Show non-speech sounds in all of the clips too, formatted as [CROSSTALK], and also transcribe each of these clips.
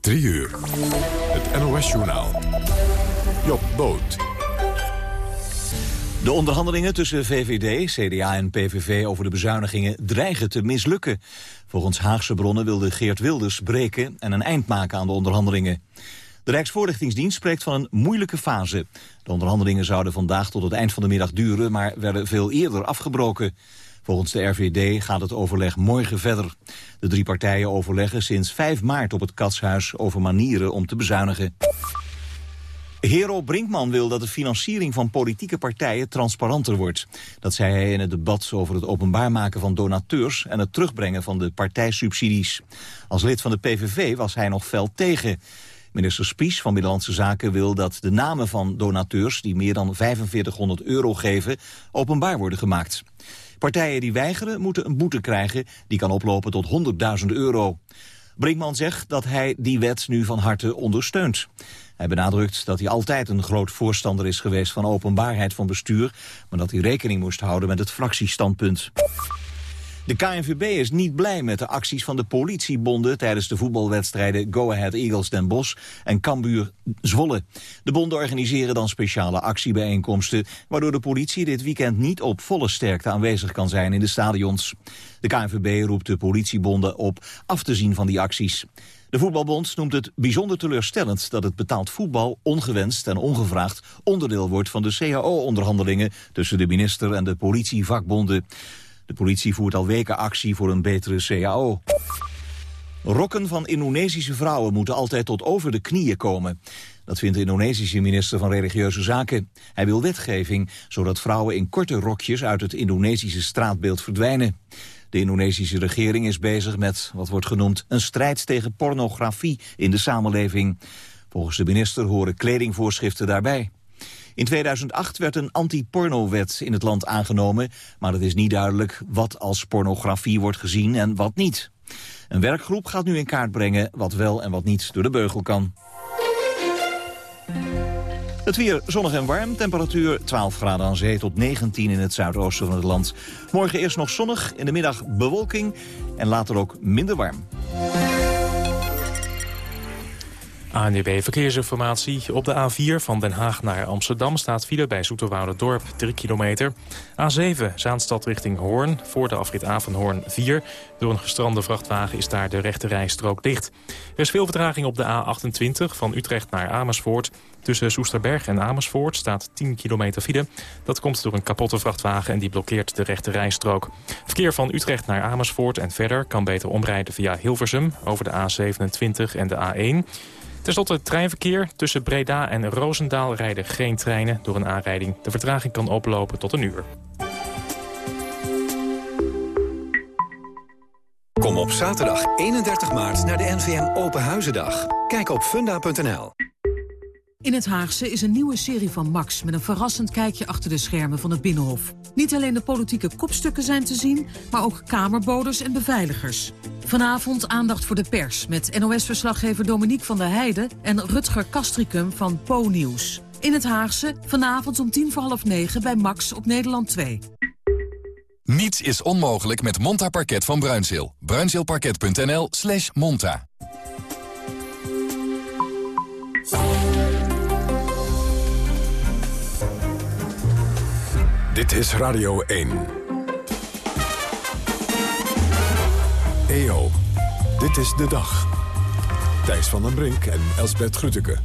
3 uur. Het NOS-journaal. Job Boot. De onderhandelingen tussen VVD, CDA en PVV over de bezuinigingen dreigen te mislukken. Volgens Haagse bronnen wilde Geert Wilders breken en een eind maken aan de onderhandelingen. De Rijksvoorlichtingsdienst spreekt van een moeilijke fase. De onderhandelingen zouden vandaag tot het eind van de middag duren, maar werden veel eerder afgebroken. Volgens de RVD gaat het overleg morgen verder. De drie partijen overleggen sinds 5 maart op het Katshuis over manieren om te bezuinigen. Hero Brinkman wil dat de financiering van politieke partijen transparanter wordt. Dat zei hij in het debat over het openbaar maken van donateurs en het terugbrengen van de partijsubsidies. Als lid van de PVV was hij nog fel tegen. Minister Spies van Binnenlandse Zaken wil dat de namen van donateurs die meer dan 4500 euro geven openbaar worden gemaakt. Partijen die weigeren moeten een boete krijgen die kan oplopen tot 100.000 euro. Brinkman zegt dat hij die wet nu van harte ondersteunt. Hij benadrukt dat hij altijd een groot voorstander is geweest van openbaarheid van bestuur, maar dat hij rekening moest houden met het fractiestandpunt. De KNVB is niet blij met de acties van de politiebonden tijdens de voetbalwedstrijden Go Ahead Eagles Den Bosch en Cambuur Zwolle. De bonden organiseren dan speciale actiebijeenkomsten, waardoor de politie dit weekend niet op volle sterkte aanwezig kan zijn in de stadions. De KNVB roept de politiebonden op af te zien van die acties. De voetbalbond noemt het bijzonder teleurstellend dat het betaald voetbal ongewenst en ongevraagd onderdeel wordt van de CAO-onderhandelingen tussen de minister en de politievakbonden. De politie voert al weken actie voor een betere CAO. Rokken van Indonesische vrouwen moeten altijd tot over de knieën komen. Dat vindt de Indonesische minister van Religieuze Zaken. Hij wil wetgeving, zodat vrouwen in korte rokjes uit het Indonesische straatbeeld verdwijnen. De Indonesische regering is bezig met wat wordt genoemd een strijd tegen pornografie in de samenleving. Volgens de minister horen kledingvoorschriften daarbij. In 2008 werd een anti-porno-wet in het land aangenomen, maar het is niet duidelijk wat als pornografie wordt gezien en wat niet. Een werkgroep gaat nu in kaart brengen wat wel en wat niet door de beugel kan. Het weer zonnig en warm, temperatuur 12 graden aan zee tot 19 in het zuidoosten van het land. Morgen eerst nog zonnig, in de middag bewolking en later ook minder warm. ANDB Verkeersinformatie. Op de A4 van Den Haag naar Amsterdam staat file bij Dorp 3 kilometer. A7 Zaanstad richting Hoorn, voor de afrit A van Hoorn 4. Door een gestrande vrachtwagen is daar de rechte rijstrook dicht. Er is veel vertraging op de A28 van Utrecht naar Amersfoort. Tussen Soesterberg en Amersfoort staat 10 kilometer file. Dat komt door een kapotte vrachtwagen en die blokkeert de rechte rijstrook. Verkeer van Utrecht naar Amersfoort en verder kan beter omrijden via Hilversum... over de A27 en de A1... Ten slotte treinverkeer. Tussen Breda en Roosendaal rijden geen treinen door een aanrijding. De vertraging kan oplopen tot een uur. Kom op zaterdag 31 maart naar de NVM Open Huizendag. Kijk op funda.nl. In het Haagse is een nieuwe serie van Max... met een verrassend kijkje achter de schermen van het Binnenhof. Niet alleen de politieke kopstukken zijn te zien... maar ook kamerboders en beveiligers. Vanavond aandacht voor de pers... met NOS-verslaggever Dominique van der Heijden... en Rutger Kastricum van Po Nieuws. In het Haagse, vanavond om tien voor half negen bij Max op Nederland 2. Niets is onmogelijk met Monta Parket van Bruinzeel. Bruinzeelparket.nl slash monta. Dit is Radio 1. EO, dit is de dag. Thijs van den Brink en Elsbert Grütke.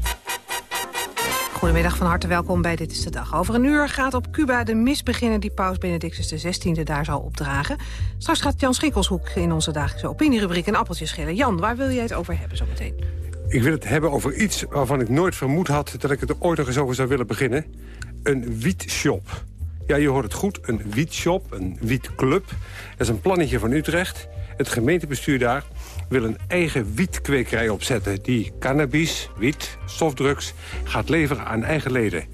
Goedemiddag, van harte welkom bij Dit is de Dag. Over een uur gaat op Cuba de mis beginnen die paus Benedictus XVI daar zal opdragen. Straks gaat Jan Schinkelshoek in onze dagelijkse opinierubriek een appeltje schillen. Jan, waar wil jij het over hebben zometeen? Ik wil het hebben over iets waarvan ik nooit vermoed had... dat ik het er ooit nog eens over zou willen beginnen. Een wietshop. Ja, je hoort het goed. Een wietshop, een wietclub. Dat is een plannetje van Utrecht. Het gemeentebestuur daar wil een eigen wietkwekerij opzetten... die cannabis, wiet, softdrugs gaat leveren aan eigen leden.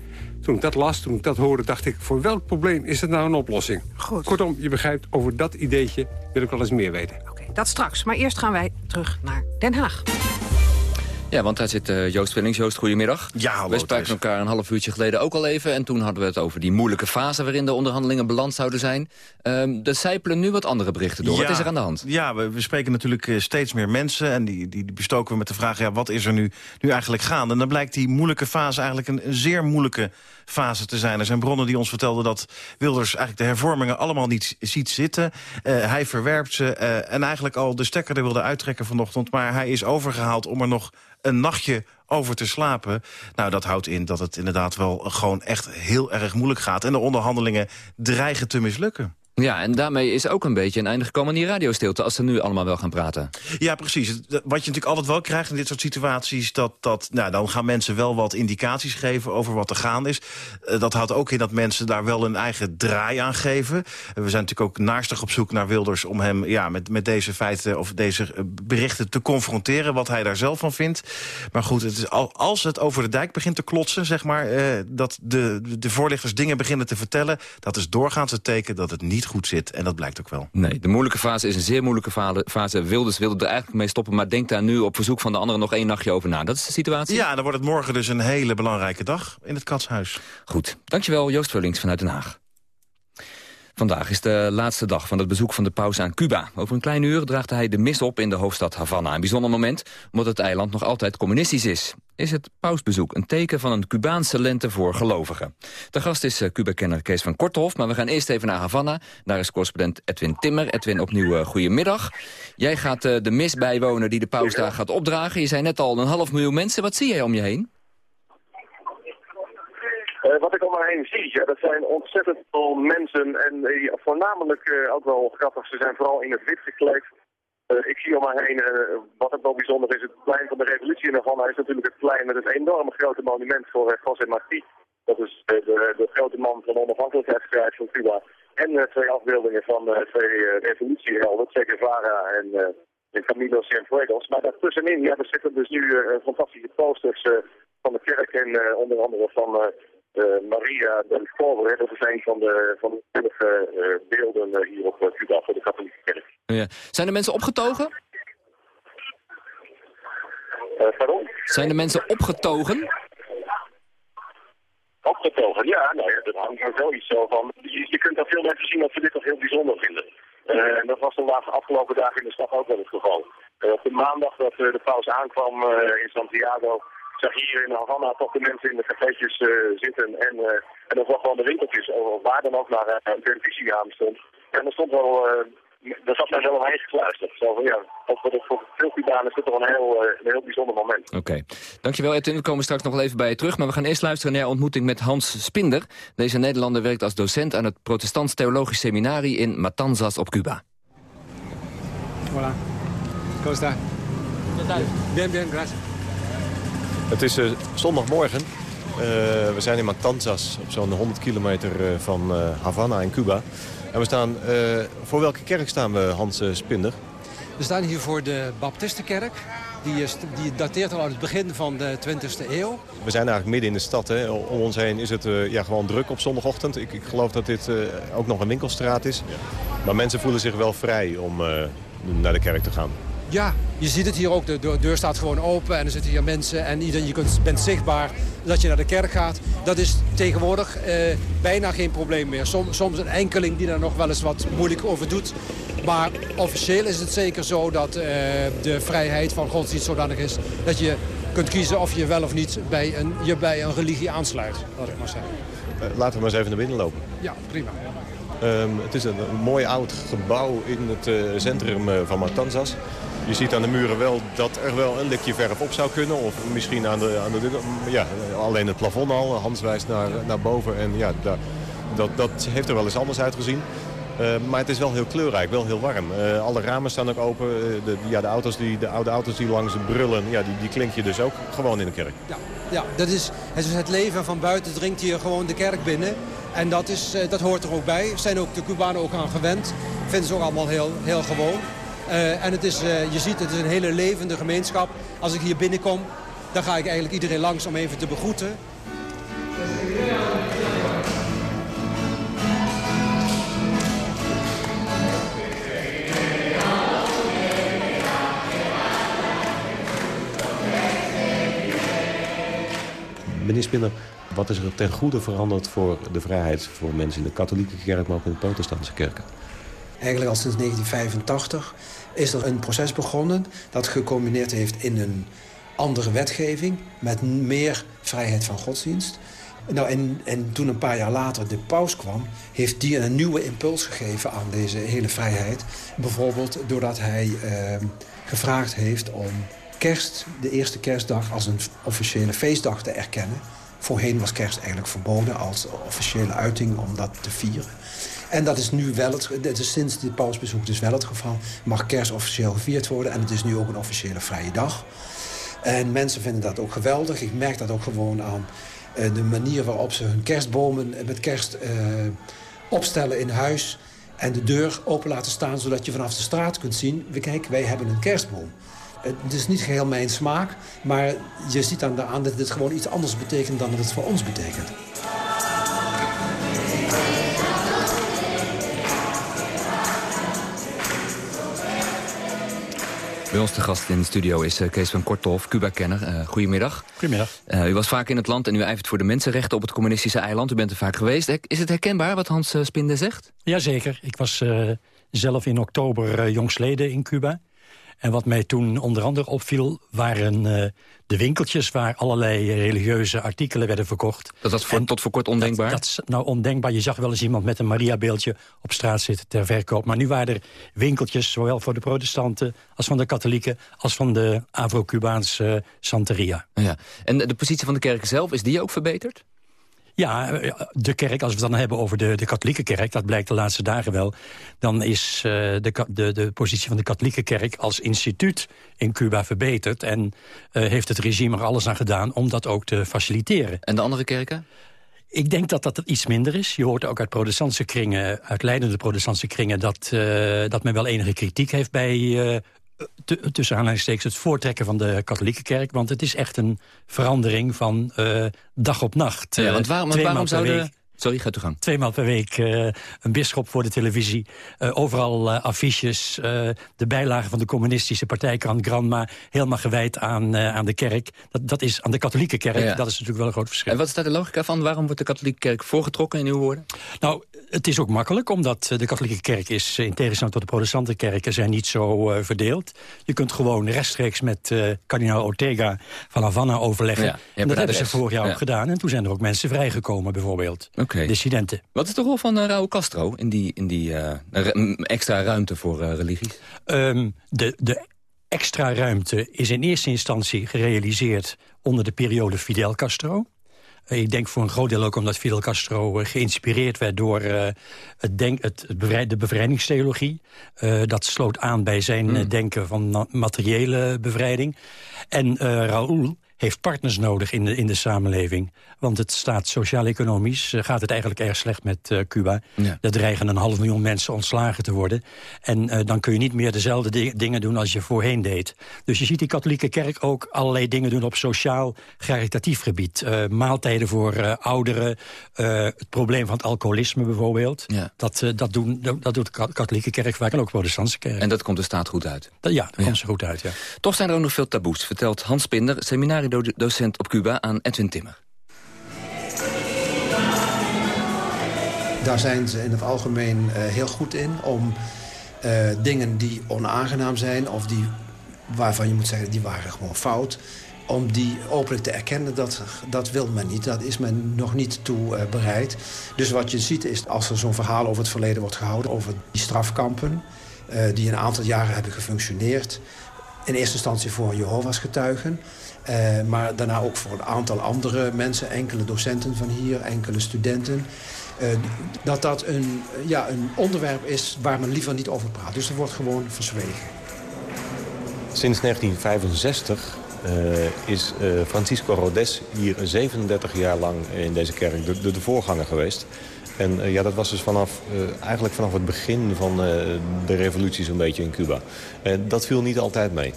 Toen ik dat las, toen ik dat hoorde, dacht ik... voor welk probleem is het nou een oplossing? Goed. Kortom, je begrijpt, over dat ideetje wil ik wel eens meer weten. Oké, dat straks. Maar eerst gaan wij terug naar Den Haag. Ja, want daar zit uh, Joost Willings. Joost, goedemiddag. Ja, hallo. We spraken elkaar een half uurtje geleden ook al even. En toen hadden we het over die moeilijke fase waarin de onderhandelingen beland zouden zijn. Um, er zijpelen nu wat andere berichten door. wat is er aan de hand? Ja, we, we spreken natuurlijk uh, steeds meer mensen. En die, die, die, bestoken we met de vraag, ja, wat is er nu, nu eigenlijk gaande? En dan blijkt die moeilijke fase eigenlijk een, een zeer moeilijke fase te zijn. Er zijn bronnen die ons vertelden dat Wilders eigenlijk de hervormingen allemaal niet ziet zitten. Uh, hij verwerpt ze uh, en eigenlijk al de stekker er wilde uittrekken vanochtend. Maar hij is overgehaald om er nog een nachtje over te slapen. Nou, dat houdt in dat het inderdaad wel gewoon echt heel erg moeilijk gaat. En de onderhandelingen dreigen te mislukken. Ja, en daarmee is ook een beetje een einde gekomen aan die radiostilte... als ze nu allemaal wel gaan praten. Ja, precies. Wat je natuurlijk altijd wel krijgt in dit soort situaties... Dat, dat, nou, dan gaan mensen wel wat indicaties geven over wat er gaande is. Uh, dat houdt ook in dat mensen daar wel een eigen draai aan geven. Uh, we zijn natuurlijk ook naarstig op zoek naar Wilders... om hem ja, met, met deze feiten of deze berichten te confronteren... wat hij daar zelf van vindt. Maar goed, het is al, als het over de dijk begint te klotsen... zeg maar, uh, dat de, de voorlichters dingen beginnen te vertellen... dat is doorgaans het teken dat het niet goed zit. En dat blijkt ook wel. Nee, de moeilijke fase is een zeer moeilijke fase. Wilders wilde er eigenlijk mee stoppen, maar denkt daar nu op verzoek van de anderen nog één nachtje over na. Dat is de situatie? Ja, dan wordt het morgen dus een hele belangrijke dag in het Katshuis. Goed. Dankjewel, Joost Vullings vanuit Den Haag. Vandaag is de laatste dag van het bezoek van de paus aan Cuba. Over een klein uur draagt hij de mis op in de hoofdstad Havana. Een bijzonder moment, omdat het eiland nog altijd communistisch is. Is het pausbezoek een teken van een Cubaanse lente voor gelovigen? De gast is Cuba-kenner Kees van Korthof, maar we gaan eerst even naar Havana. Daar is correspondent Edwin Timmer. Edwin, opnieuw uh, goedemiddag. Jij gaat uh, de mis bijwonen die de paus daar gaat opdragen. Je zei net al een half miljoen mensen. Wat zie jij om je heen? Wat ik om me heen zie, ja, dat zijn ontzettend veel mensen en voornamelijk ook wel grappig, ze zijn vooral in het wit gekleed. Ik zie om me heen, wat ook wel bijzonder is, het plein van de revolutie in Havana is natuurlijk het plein met het enorme grote monument voor José Martí. Dat is de, de, de, grote man van de onafhankelijkheidsstrijd van Cuba. En twee afbeeldingen van twee revolutiehelden, Che Guevara en, en Camilo Cienfuegos. Maar daartussenin, ja, er zitten dus nu fantastische posters van de kerk en onder andere van... Uh, Maria del Povere, dat is een van de, van de uh, beelden uh, hier op Cuba voor de katholieke kerk. Ja. Zijn er mensen opgetogen? pardon? Zijn de mensen opgetogen? Opgetogen, ja. Nou ja, dat hangt er zoiets zo van. Je, je kunt aan veel mensen zien dat ze dit toch heel bijzonder vinden. en dat was de laatste afgelopen dagen in de stad ook wel het geval. op de maandag dat de paus aankwam in Santiago zag hier in Havana toch de mensen in de cafeetjes uh, zitten en, uh, en dat was gewoon de winkeltjes, waar dan ook naar uh, een televisie aan stond. En er stond wel, daar zat mij wel omheen gekluisterd. Zo van, ja, voor, de, voor veel Cubanen is dit toch een heel, een heel bijzonder moment. Oké, okay. dankjewel Edwin. We komen straks nog wel even bij je terug, maar we gaan eerst luisteren naar ontmoeting met Hans Spinder. Deze Nederlander werkt als docent aan het Protestants Theologisch Seminarie in Matanzas op Cuba. Hola, ¿cómo está? Bien, bien, gracias. Het is uh, zondagmorgen. Uh, we zijn in Matanzas, op zo'n 100 kilometer uh, van Havana in Cuba. En we staan, voor welke kerk staan we, Hans Spinder? We staan hier voor de Baptistenkerk. Die, is, die dateert al uit het begin van de 20e eeuw. We zijn eigenlijk midden in de stad. Hè. Om ons heen is het ja, gewoon druk op zondagochtend. Ik, ik geloof dat dit ook nog een winkelstraat is. Maar mensen voelen zich wel vrij om naar de kerk te gaan. Ja, je ziet het hier ook. De deur staat gewoon open en er zitten hier mensen. En iedereen, je kunt, bent zichtbaar dat je naar de kerk gaat. Dat is tegenwoordig eh, bijna geen probleem meer. Som, soms een enkeling die daar nog wel eens wat moeilijk over doet. Maar officieel is het zeker zo dat uh, de vrijheid van godsdienst zodanig is... dat je kunt kiezen of je wel of niet bij een, je bij een religie aansluit. Laat ik maar zeggen. Uh, laten we maar eens even naar binnen lopen. Ja, prima. Um, het is een, een, mooi oud gebouw in het uh, centrum van Matanzas. Je ziet aan de muren wel dat er wel een likje verf op zou kunnen. Of misschien aan de, aan de ja, alleen het plafond al. Hans wijst naar, naar boven en ja, daar, dat, dat heeft er wel eens anders uitgezien. Uh, maar het is wel heel kleurrijk, wel heel warm. Uh, alle ramen staan ook open. Uh, de, ja, de, auto's die, de oude auto's die langs brullen, ja, die, die klink je dus ook gewoon in de kerk. Ja, ja dat is, het, is het leven van buiten dringt hier gewoon de kerk binnen. En dat, is, dat hoort er ook bij. Zijn ook de Cubanen ook aan gewend. Vinden ze ook allemaal heel, heel gewoon. Uh, en het is, uh, je ziet, het is een hele levende gemeenschap. Als ik hier binnenkom, dan ga ik eigenlijk iedereen langs om even te begroeten. meneer Spinner, wat is er ten goede veranderd voor de vrijheid voor mensen in de katholieke kerk, maar ook in de protestantse kerken? Eigenlijk al sinds 1985 is er een proces begonnen dat gecombineerd heeft in een andere wetgeving met meer vrijheid van godsdienst. Nou, en, en toen een paar jaar later de paus kwam... heeft die een nieuwe impuls gegeven aan deze hele vrijheid. Bijvoorbeeld doordat hij eh, gevraagd heeft om kerst, de eerste kerstdag... als een officiële feestdag te erkennen. Voorheen was kerst eigenlijk verboden als officiële uiting om dat te vieren. En dat is nu wel het, het is sinds dit pausbezoek dus wel het geval. Mag kerst officieel gevierd worden en het is nu ook een officiële vrije dag. En mensen vinden dat ook geweldig. Ik merk dat ook gewoon aan uh, de manier waarop ze hun kerstbomen met kerst uh, opstellen in huis. En de deur open laten staan zodat je vanaf de straat kunt zien... kijk, wij hebben een kerstboom. Het is niet geheel mijn smaak, maar je ziet aan, de, aan dat dit gewoon iets anders betekent dan dat het voor ons betekent. Bij ons gast in de studio is uh, Kees van Korthoff, Cuba-kenner. Uh, goedemiddag. Goedemiddag. Uh, u was vaak in het land en u ijvert voor de mensenrechten op het communistische eiland. U bent er vaak geweest. Is het herkenbaar wat Hans Spinde zegt? Jazeker. Ik was zelf in oktober jongsleden in Cuba. En wat mij toen onder andere opviel waren uh, de winkeltjes... waar allerlei religieuze artikelen werden verkocht. Dat was voor, tot voor kort ondenkbaar? Dat, dat, is nou ondenkbaar. Je zag wel eens iemand met een Maria-beeldje op straat zitten ter verkoop. Maar nu waren er winkeltjes, zowel voor de protestanten... als van de katholieken, als van de Afro-Cubaanse Santeria. Ja. En de positie van de kerk zelf, is die ook verbeterd? Ja, de kerk, als we het dan hebben over de, de katholieke kerk... dat blijkt de laatste dagen wel... dan is uh, de, de, de positie van de katholieke kerk als instituut in Cuba verbeterd... en uh, heeft het regime er alles aan gedaan om dat ook te faciliteren. En de andere kerken? Ik denk dat dat iets minder is. Je hoort ook uit protestantse kringen, uit leidende protestantse kringen... dat, uh, dat men wel enige kritiek heeft bij uh, tussen aanhalingstekens het voortrekken van de katholieke kerk. Want het is echt een verandering van uh, dag op nacht. Ja, want waarom, waarom zouden... Sorry, gaat u gang. Tweemaal per week uh, een bisschop voor de televisie. Uh, overal uh, affiches. de bijlage van de communistische partijkrant Granma. Helemaal gewijd aan, aan de kerk. Dat, dat is aan de katholieke kerk. Ja. Dat is natuurlijk wel een groot verschil. En wat is daar de logica van? Waarom wordt de katholieke kerk voorgetrokken in uw woorden? Nou, het is ook makkelijk. Omdat de katholieke kerk is, in tegenstelling tot de protestante kerken... zijn niet zo verdeeld. Je kunt gewoon rechtstreeks met kardinaal Ortega van Havana overleggen. Ja, en dat hebben ze vorig jaar ook gedaan. En toen zijn er ook mensen vrijgekomen bijvoorbeeld. Okay. Dissidenten. Wat is de rol van uh, Raúl Castro in die, in die uh, extra ruimte voor uh, religies? Um, de, de extra ruimte is in eerste instantie gerealiseerd onder de periode Fidel Castro. Ik denk voor een groot deel ook omdat Fidel Castro geïnspireerd werd door uh, het denk, het, de bevrijdingstheologie. Uh, dat sloot aan bij zijn mm. denken van materiële bevrijding. En uh, Raúl heeft partners nodig in de, in de samenleving. Want het staat sociaal-economisch, uh, gaat het eigenlijk erg slecht met uh, Cuba. Ja. Er dreigen een half miljoen mensen ontslagen te worden. En uh, dan kun je niet meer dezelfde di dingen doen als je voorheen deed. Dus je ziet die katholieke kerk ook allerlei dingen doen op sociaal-caritatief gebied. maaltijden voor ouderen, het probleem van het alcoholisme bijvoorbeeld. Ja. Dat, dat, doen, dat doet de katholieke kerk vaak en ook de protestantse kerk. En dat komt de staat goed uit? Dat, ja, dat ja. komt ze goed uit, ja. Toch zijn er ook nog veel taboes, vertelt Hans Pinder, seminarie docent op Cuba aan Edwin Timmer. Daar zijn ze in het algemeen uh, heel goed in om uh, dingen die onaangenaam zijn... of die, waarvan je moet zeggen, die waren gewoon fout... om die openlijk te erkennen, dat, dat wil men niet. Dat is men nog niet toe uh, bereid. Dus wat je ziet is, als er zo'n verhaal over het verleden wordt gehouden... over die strafkampen, die een aantal jaren hebben gefunctioneerd... in eerste instantie voor Jehovah's getuigen... Uh, maar daarna ook voor een aantal andere mensen, enkele docenten van hier, enkele studenten. Uh, dat dat een, ja, een onderwerp is waar men liever niet over praat. Dus er wordt gewoon verzwegen. Sinds 1965 uh, is Francisco Rodes hier 37 jaar lang in deze kerk de, de, de voorganger geweest. En ja, dat was dus vanaf, eigenlijk vanaf het begin van de revolutie zo'n beetje in Cuba. dat viel niet altijd mee.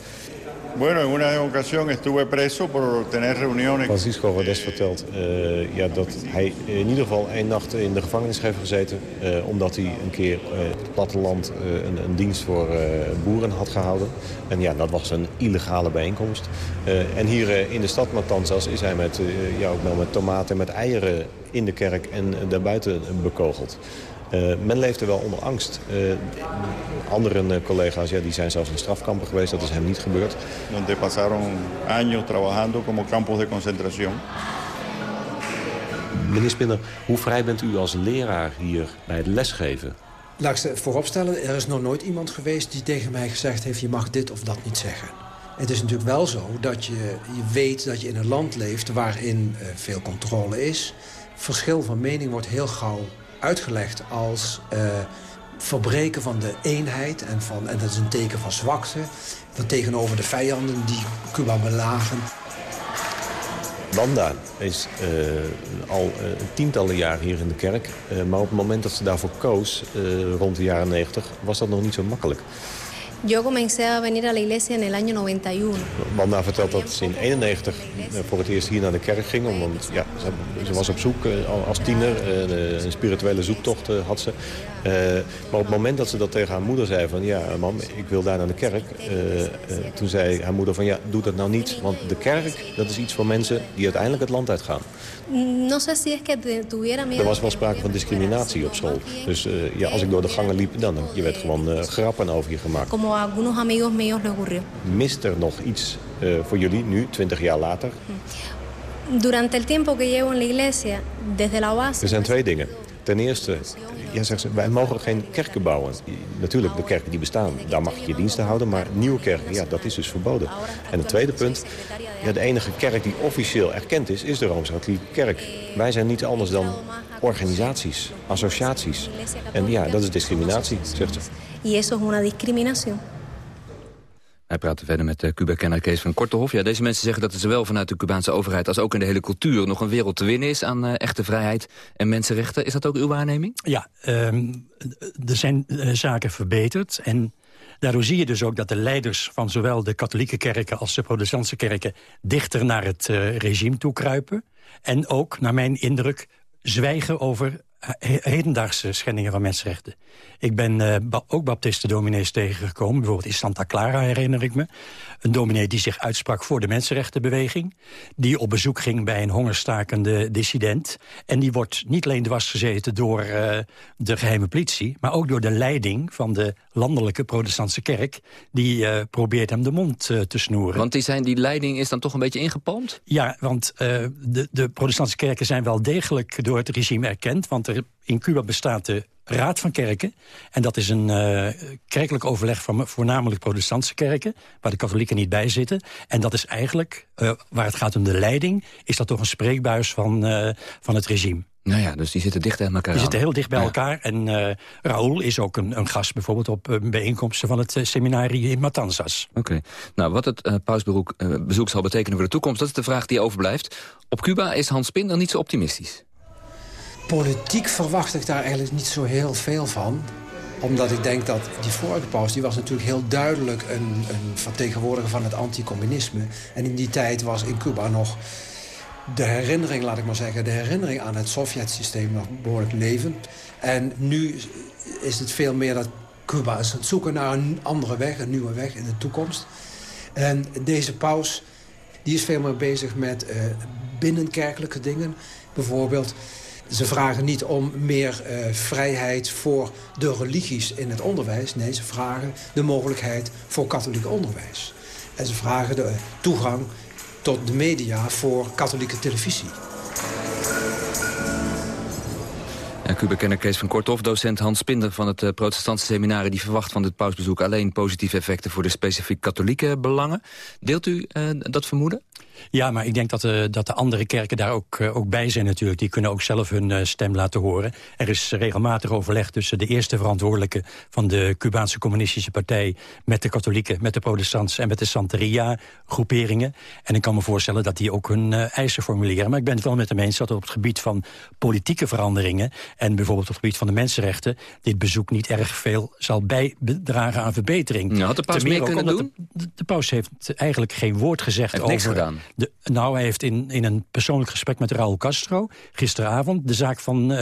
Bueno, en una ocasión estuve preso por tener reuniones. Francisco Rodes vertelt uh, ja, dat hij in ieder geval één nacht in de gevangenis heeft gezeten... Uh, omdat hij een keer uh, het platteland een, een, dienst voor boeren had gehouden. En ja, dat was een illegale bijeenkomst. en hier in de stad Matanzas is hij met, ja, ook wel met tomaten en met eieren in de kerk en daarbuiten bekogeld. Uh, men leefde wel onder angst. Uh, andere uh, collega's ja, die zijn zelfs in strafkampen geweest. Dat is hem niet gebeurd. Donde pasaron años trabajando como campos de concentración. Meneer Spinner, hoe vrij bent u als leraar hier bij het lesgeven? Laat ik vooropstellen, er is nog nooit iemand geweest die tegen mij gezegd heeft... je mag dit of dat niet zeggen. Het is natuurlijk wel zo dat je, je weet dat je in een land leeft waarin veel controle is. Verschil van mening wordt heel gauw uitgelegd als uh, verbreken van de eenheid. En, van, en dat is een teken van zwakte. Dat tegenover de vijanden die Cuba belagen. Wanda is uh, al uh, tientallen jaren hier in de kerk. maar op het moment dat ze daarvoor koos, rond de jaren 90, was dat nog niet zo makkelijk. Yo comencé a venir a la iglesia en el año 91. Wanda vertelt dat ze in 91 voor het eerst hier naar de kerk ging. Want ja, ze, was op zoek als tiener. Een spirituele zoektocht had ze. Maar op het moment dat ze dat tegen haar moeder zei van... ja, mam, ik wil daar naar de kerk. toen zei haar moeder van ja, doe dat nou niet. Want de kerk, dat is iets voor mensen die uiteindelijk het land uitgaan. Er was wel sprake van discriminatie op school. Dus ja, als ik door de gangen liep, dan je werd gewoon grappen over je gemaakt. Mist er nog iets voor jullie nu, 20 jaar later? Durante el tiempo que llevo en la iglesia, desde la base... Er zijn twee dingen. Ten eerste, ja, zegt ze, wij mogen geen kerken bouwen. Natuurlijk, de kerken die bestaan, daar mag je je diensten houden. Maar nieuwe kerken, ja, dat is dus verboden. En het tweede punt, ja, de enige kerk die officieel erkend is, is de Rooms-Katholieke Kerk. Wij zijn niets anders dan organisaties, associaties. En ja, dat is discriminatie, zegt ze. Y eso es una discriminación. Wij praten verder met Cuba-kenner Kees van Kortehof. Ja, deze mensen zeggen dat er zowel vanuit de Cubaanse overheid... als ook in de hele cultuur nog een wereld te winnen is... aan uh, echte vrijheid en mensenrechten. Is dat ook uw waarneming? Ja, um, er zijn uh, zaken verbeterd. En daardoor zie je dus ook dat de leiders van zowel de katholieke kerken... als de protestantse kerken dichter naar het uh, regime toe kruipen. En ook, naar mijn indruk, zwijgen over hedendaagse schendingen van mensenrechten. Ik ben uh, ba ook baptistendominees tegengekomen. Bijvoorbeeld in Santa Clara herinner ik me. Een dominee die zich uitsprak voor de mensenrechtenbeweging. Die op bezoek ging bij een hongerstakende dissident. En die wordt niet alleen dwarsgezeten door uh, de geheime politie... maar ook door de leiding van de landelijke protestantse kerk... die uh, probeert hem de mond te snoeren. Want die, zijn, die leiding is dan toch een beetje ingepalmd? Ja, want de, de protestantse kerken zijn wel degelijk door het regime erkend. Want er, in Cuba bestaat de Raad van Kerken. En dat is een uh, kerkelijk overleg van voornamelijk protestantse kerken... waar de katholieken niet bij zitten. En dat is eigenlijk, uh, waar het gaat om de leiding... is dat toch een spreekbuis van, uh, van het regime. Nou ja, dus die zitten dicht bij elkaar Die zitten heel dicht bij ja. elkaar. En uh, Raoul is ook een, een gast bijvoorbeeld op uh, bijeenkomsten van het uh, seminarie in Matanzas. Oké. Okay. Nou, wat het pausbezoek bezoek zal betekenen voor de toekomst... dat is de vraag die overblijft. Op Cuba is Hans Pinder niet zo optimistisch. Politiek verwacht ik daar eigenlijk niet zo heel veel van omdat ik denk dat die vorige paus... die was natuurlijk heel duidelijk een, een vertegenwoordiger van het anticommunisme. En in die tijd was in Cuba nog de herinnering, laat ik maar zeggen... de herinnering aan het Sovjet-systeem nog behoorlijk levend. En nu is het veel meer dat Cuba is aan het zoeken naar een andere weg... een nieuwe weg in de toekomst. En deze paus die is veel meer bezig met uh, binnenkerkelijke dingen. Bijvoorbeeld... Ze vragen niet om meer uh, vrijheid voor de religies in het onderwijs. Nee, ze vragen de mogelijkheid voor katholiek onderwijs. En ze vragen de toegang tot de media voor katholieke televisie. Ja, Cuba-kenner Kees van Korthoff, docent Hans Pinder van het uh, protestantse seminarie... die verwacht van dit pausbezoek alleen positieve effecten... voor de specifiek katholieke belangen. Deelt u uh, dat vermoeden? Ja, maar ik denk dat de, dat de andere kerken daar ook, eh, ook bij zijn natuurlijk. Die kunnen ook zelf hun uh, stem laten horen. Er is regelmatig overleg tussen de eerste verantwoordelijke... van de Cubaanse Communistische Partij... met de katholieken, met de protestants en met de Santeria-groeperingen. En ik kan me voorstellen dat die ook hun eisen formuleren. Maar ik ben het wel met hem eens dat op het gebied van politieke veranderingen... en bijvoorbeeld op het gebied van de mensenrechten... dit bezoek niet erg veel zal bijdragen aan verbetering. Nou, had de paus meer kunnen doen? De, de, paus heeft eigenlijk geen woord gezegd heeft over... niks gedaan. De, nou, hij heeft in, in een persoonlijk gesprek met Raúl Castro... gisteravond de zaak van uh,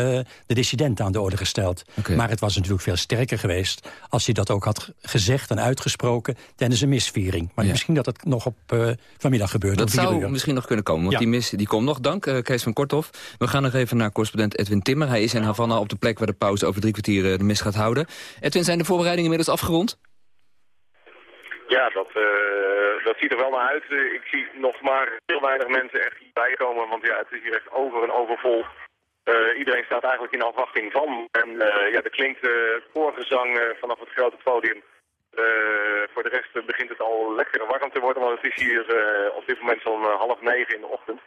de dissidenten aan de orde gesteld. Okay. Maar het was natuurlijk veel sterker geweest... als hij dat ook had gezegd en uitgesproken tijdens een misviering. Maar Ja. misschien dat het nog op uh, vanmiddag gebeurt. Dat zou uur. misschien nog kunnen komen, want Ja. die mis die komt nog. Dank, eh, Kees van Korthof. We gaan nog even naar correspondent Edwin Timmer. Hij is in Havana op de plek waar de pauze over drie kwartier eh, de mis gaat houden. Edwin, zijn de voorbereidingen inmiddels afgerond? Ja, dat, eh, dat ziet er wel naar uit. Eh, ik zie nog maar heel weinig mensen echt hierbij komen, want ja, het is hier echt over en overvol. Eh, iedereen staat eigenlijk in afwachting van. En eh, ja, er klinkt koorgezang eh, vanaf het grote podium. Voor de rest begint het al lekker warm te worden, want het is hier op dit moment zo'n half negen in de ochtend.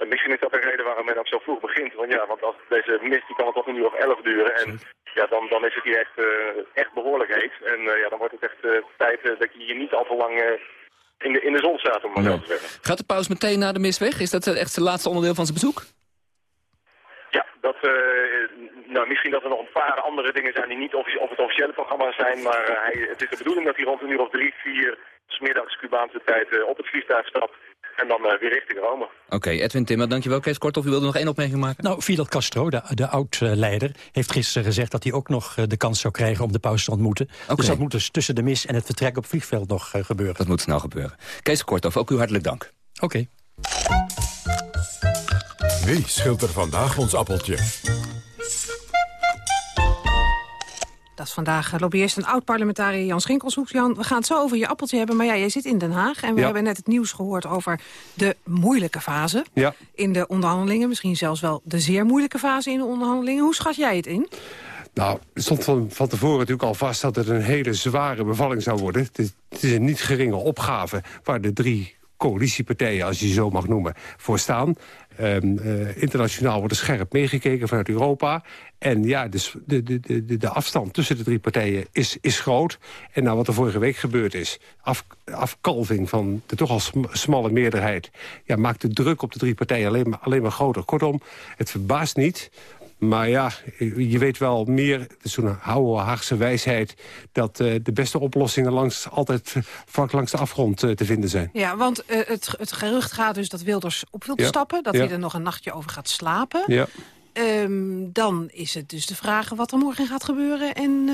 En misschien is dat de reden waarom men ook zo vroeg begint. Want ja, want als deze mist die kan het toch een uur of elf duren. En ja, dan, dan is het hier echt, eh, echt behoorlijk heet. En eh, ja, dan wordt het echt eh, tijd dat je hier niet al te lang in, de, in de zon staat, om maar zo te zeggen. Gaat de paus meteen na de mis weg? Is dat echt het laatste onderdeel van zijn bezoek? Ja, dat, nou, misschien dat er nog een paar andere dingen zijn die niet op het officiële programma zijn. Maar hij, het is de bedoeling dat hij rond een uur of drie, vier, smiddags Cubaanse tijd op het vliegtuig stapt. En dan eh, weer richting Rome. Oké, Edwin Timmer, dankjewel. Kees Korthoff, u wilde nog één opmerking maken? Nou, Fidel Castro, de, de oud-leider, heeft gisteren gezegd... dat hij ook nog eh, de kans zou krijgen om de paus te ontmoeten. Dus dat moet dus tussen de mis en het vertrek op het vliegveld nog eh, gebeuren. Dat moet snel gebeuren. Kees Korthoff, ook u hartelijk dank. Oké. Wie schilt er vandaag ons appeltje? Dat is vandaag eh, lobbyist en oud-parlementariër Jan Schinkelshoek. Jan, we gaan het zo over je appeltje hebben, maar ja, jij zit in Den Haag... en we Ja. hebben net het nieuws gehoord over de moeilijke fase Ja. in de onderhandelingen. Misschien zelfs wel de zeer moeilijke fase in de onderhandelingen. Hoe schat jij het in? Nou, het stond van, van tevoren natuurlijk al vast dat het een hele zware bevalling zou worden. Het is, het is een niet geringe opgave waar de drie coalitiepartijen, als je ze zo mag noemen, voor staan. Ehm, eh, internationaal wordt er scherp meegekeken vanuit Europa. En ja, dus de, de, de, de afstand tussen de drie partijen is, is groot. En nou wat er vorige week gebeurd is, af, afkalving van de toch al sm- smalle meerderheid... Ja, maakt de druk op de drie partijen alleen maar, alleen maar groter. Kortom, het verbaast niet maar ja, je weet wel meer, het is zo'n oude Haagse wijsheid... dat eh, de beste oplossingen langs, altijd vlak langs de afgrond eh, te vinden zijn. Ja, want eh, het, het gerucht gaat dus dat Wilders op wil Ja. stappen. Dat Ja. hij er nog een nachtje over gaat slapen. Ja. Ehm, dan is het dus de vraag wat er morgen gaat gebeuren... en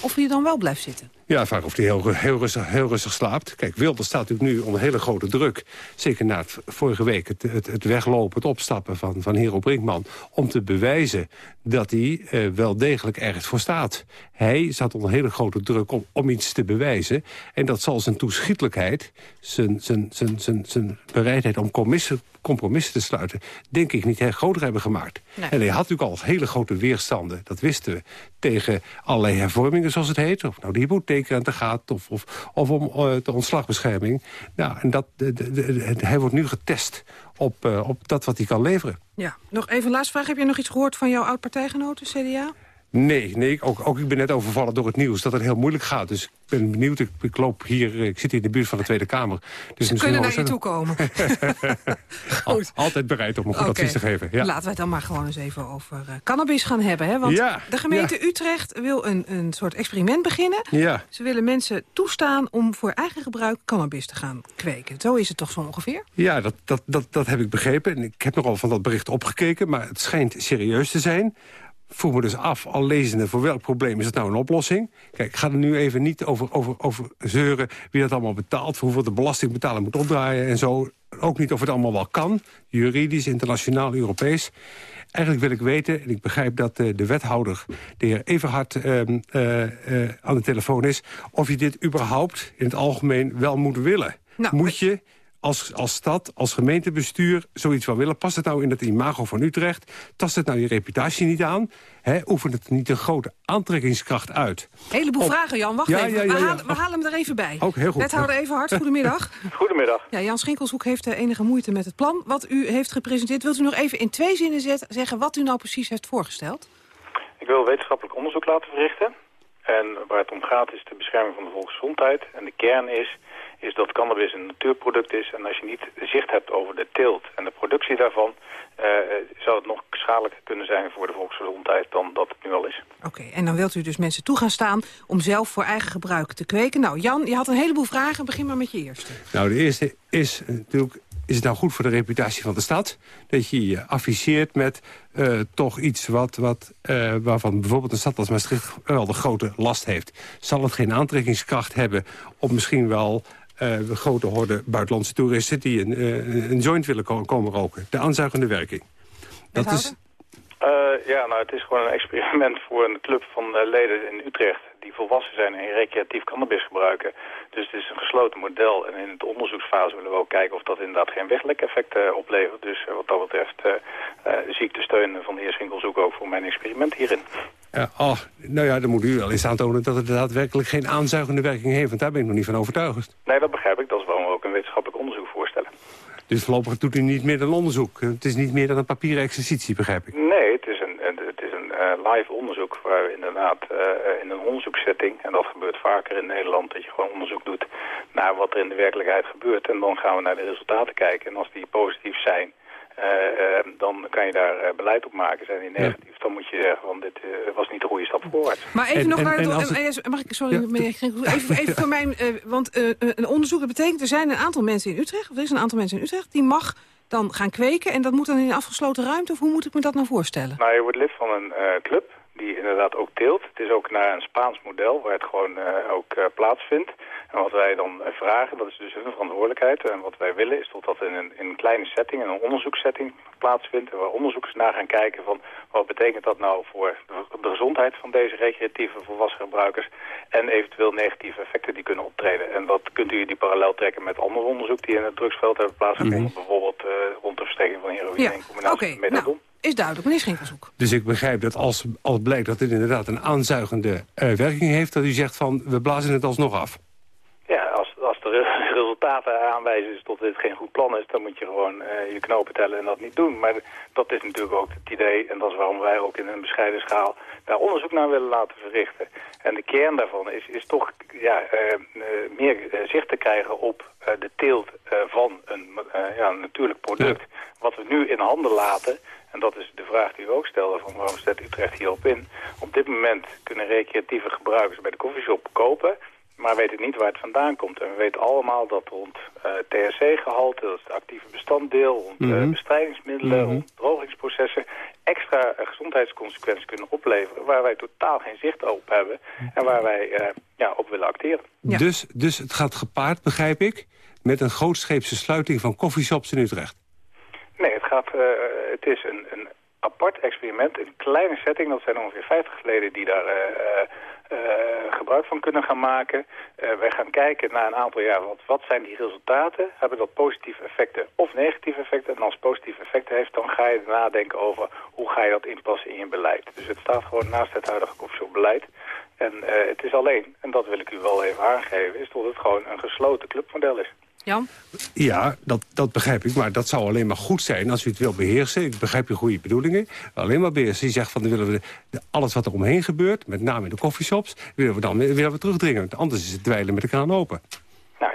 of hij dan wel blijft zitten. Ja, vraag of hij heel, heel, rustig, heel rustig slaapt. Kijk, Wilders staat natuurlijk nu onder hele grote druk. Zeker na het, vorige week het, het, het weglopen, het opstappen van, van Hero Brinkman... om te bewijzen dat hij eh, wel degelijk ergens voor staat. Hij zat onder hele grote druk om, om iets te bewijzen. En dat zal zijn toeschietelijkheid, zijn, zijn, zijn, zijn, zijn bereidheid om commissen, compromissen te sluiten... denk ik niet heel groter hebben gemaakt. Nee. En hij had natuurlijk al hele grote weerstanden, dat wisten we... tegen allerlei hervormingen, zoals het heet. Of nou de gaat, of, of, om eh, de ontslagbescherming. Nou, en dat, de, de- de- hij wordt nu getest op, eh, op dat wat hij kan leveren. Ja, nog even een laatste vraag. Heb je nog iets gehoord van jouw oud-partijgenoten, CDA? Nee, nee ook, ook ik ben net overvallen door het nieuws dat het heel moeilijk gaat. Dus ik ben benieuwd. Ik, ik loop hier, ik zit hier in de buurt van de Tweede Kamer. Dus Ze kunnen naar je toe komen. [LAUGHS] [LAUGHS] Al- altijd bereid om een goed Oké. advies te geven. Ja. Laten we het dan maar gewoon eens even over eh, cannabis gaan hebben. Hè? Want Ja, de gemeente Utrecht wil een, een soort experiment beginnen. Ja. Ze willen mensen toestaan om voor eigen gebruik cannabis te gaan kweken. Zo is het toch zo ongeveer? Ja, dat, dat, dat, dat heb ik begrepen. En ik heb nogal van dat bericht opgekeken, maar het schijnt serieus te zijn. Voel me dus af, al lezende, voor welk probleem is het nou een oplossing? Kijk, ik ga er nu even niet over, over, over zeuren wie dat allemaal betaalt... voor hoeveel de belastingbetaler moet opdraaien en zo. Ook niet of het allemaal wel kan, juridisch, internationaal, Europees. Eigenlijk wil ik weten, en ik begrijp dat eh, de wethouder... de heer Everhard eh, aan de telefoon is... of je dit überhaupt in het algemeen wel moet willen. Nou, moet je als, als stad, als gemeentebestuur zoiets wel willen? Past het nou in het imago van Utrecht? Tast het nou je reputatie niet aan? He, oefent het niet een grote aantrekkingskracht uit? Heleboel vragen, Jan. Wacht Ja, even. ja, ja, we, ja. halen, we halen hem er even bij. Ook heel goed. Wethouder Evenhart, [LAUGHS] goedemiddag. Goedemiddag. Ja, Jan Schinkelshoek heeft eh, enige moeite met het plan wat u heeft gepresenteerd. Wilt u nog even in twee zinnen zet- zeggen wat u nou precies heeft voorgesteld? Ik wil wetenschappelijk onderzoek laten verrichten. En waar het om gaat is de bescherming van de volksgezondheid. En de kern is, is dat cannabis een natuurproduct is. En als je niet zicht hebt over de teelt en de productie daarvan... eh, zou het nog schadelijker kunnen zijn voor de volksgezondheid dan dat het nu al is. Oké, en dan wilt u dus mensen toe gaan staan om zelf voor eigen gebruik te kweken. Nou, Jan, je had een heleboel vragen. Begin maar met je eerste. Nou, de eerste is natuurlijk... Is het nou goed voor de reputatie van de stad? Dat je je afficheert met eh, toch iets wat, wat, eh, waarvan bijvoorbeeld een stad als Maastricht wel de grote last heeft. Zal het geen aantrekkingskracht hebben op misschien wel grote horde buitenlandse toeristen... die een, eh, een joint willen ko- komen roken? De aanzuigende werking. Dat is, Eh, ja, nou, het is gewoon een experiment voor een club van eh, leden in Utrecht... die volwassen zijn en recreatief cannabis gebruiken. Dus het is een gesloten model. En in de onderzoeksfase willen we ook kijken of dat inderdaad geen weglekeffect eh, oplevert. Dus eh, wat dat betreft eh zie ik de steun van de heer Schinkelshoek ook voor mijn experiment hierin. eh, oh, nou ja, dan moet u wel eens aantonen dat het daadwerkelijk geen aanzuigende werking heeft. Want daar ben ik nog niet van overtuigd. Nee, dat begrijp ik. Dat is waarom we ook een wetenschappelijk onderzoek voorstellen. Dus voorlopig doet u niet meer dan onderzoek. Het is niet meer dan een papieren exercitie, begrijp ik. Nee, het is een, een- het is een eh, live onderzoek waar we inderdaad eh, in een onderzoekssetting, en dat gebeurt vaker in Nederland, dat je gewoon onderzoek doet naar wat er in de werkelijkheid gebeurt. En dan gaan we naar de resultaten kijken. En als die positief zijn, eh, eh, dan kan je daar eh, beleid op maken. Zijn die negatief, dan moet je zeggen, van dit eh, was niet de goede stap voorwaarts. Maar even En- nog en- het het- eh, Mag ik, sorry, Ja, meneer even, even voor [LAUGHS] mijn... eh, want eh, een onderzoek, dat betekent, er zijn een aantal mensen in Utrecht... of er is een aantal mensen in Utrecht, die mag dan gaan kweken... en dat moet dan in een afgesloten ruimte, of hoe moet ik me dat nou voorstellen? Nou, je wordt lid van een eh, club die inderdaad ook teelt. Het is ook naar een Spaans model waar het gewoon eh, ook eh, plaatsvindt. En wat wij dan vragen, dat is dus hun verantwoordelijkheid. En wat wij willen is dat dat in een, in een kleine setting, in een onderzoekssetting plaatsvindt. En waar onderzoekers naar gaan kijken van wat betekent dat nou voor de, de gezondheid van deze recreatieve volwassen gebruikers. En eventueel negatieve effecten die kunnen optreden. En dat kunt u die parallel trekken met ander onderzoek die in het drugsveld hebben plaatsgevonden. Bijvoorbeeld eh, rond de verstrekking van heroïne Ja, in combinatie oké, met nou, is duidelijk. Meneer Schinkelshoek. Dus ik begrijp dat als, als blijkt dat dit inderdaad een aanzuigende eh, werking heeft... dat u zegt van, we blazen het alsnog af. Ja, als, als de re- resultaten aanwijzen is dat dit geen goed plan is... dan moet je gewoon eh, je knopen tellen en dat niet doen. Maar dat is natuurlijk ook het idee... en dat is waarom wij ook in een bescheiden schaal... daar onderzoek naar willen laten verrichten. En de kern daarvan is, is toch ja, eh, eh, meer zicht te krijgen op de teelt van een, ja, natuurlijk product... wat we nu in handen laten... En dat is de vraag die u ook stelde van waarom zet Utrecht hierop in. Op dit moment kunnen recreatieve gebruikers bij de koffieshop kopen maar weten niet waar het vandaan komt. En we weten allemaal dat rond eh, THC-gehalte, dat is het actieve bestanddeel, rond eh, Mhm. bestrijdingsmiddelen, Mhm. rond drogingsprocessen, extra eh, gezondheidsconsequenties kunnen opleveren waar wij totaal geen zicht op hebben en waar wij eh, ja, op willen acteren. Dus, dus het gaat gepaard, begrijp ik... met een grootscheepse sluiting van coffeeshops in Utrecht. Nee, het, gaat, eh, het is een, een apart experiment, een kleine setting. Dat zijn ongeveer 50 leden die daar eh, gebruik van kunnen gaan maken. Eh, wij gaan kijken na een aantal jaar, wat, wat zijn die resultaten? Hebben dat positieve effecten of negatieve effecten? En als het positieve effecten heeft, dan ga je nadenken over hoe ga je dat inpassen in je beleid. Dus het staat gewoon naast het huidige koffieshopbeleid. En eh, het is alleen, en dat wil ik u wel even aangeven, is dat het gewoon een gesloten clubmodel is. Jan? Ja, dat, dat begrijp ik. Maar dat zou alleen maar goed zijn als u het wil beheersen. Ik begrijp je goede bedoelingen. Alleen maar beheersen. Je zegt van, dan willen we de- alles wat er omheen gebeurt... met name in de coffeeshops, willen we dan willen we terugdringen. Want anders is het dweilen met de kraan open. Nou,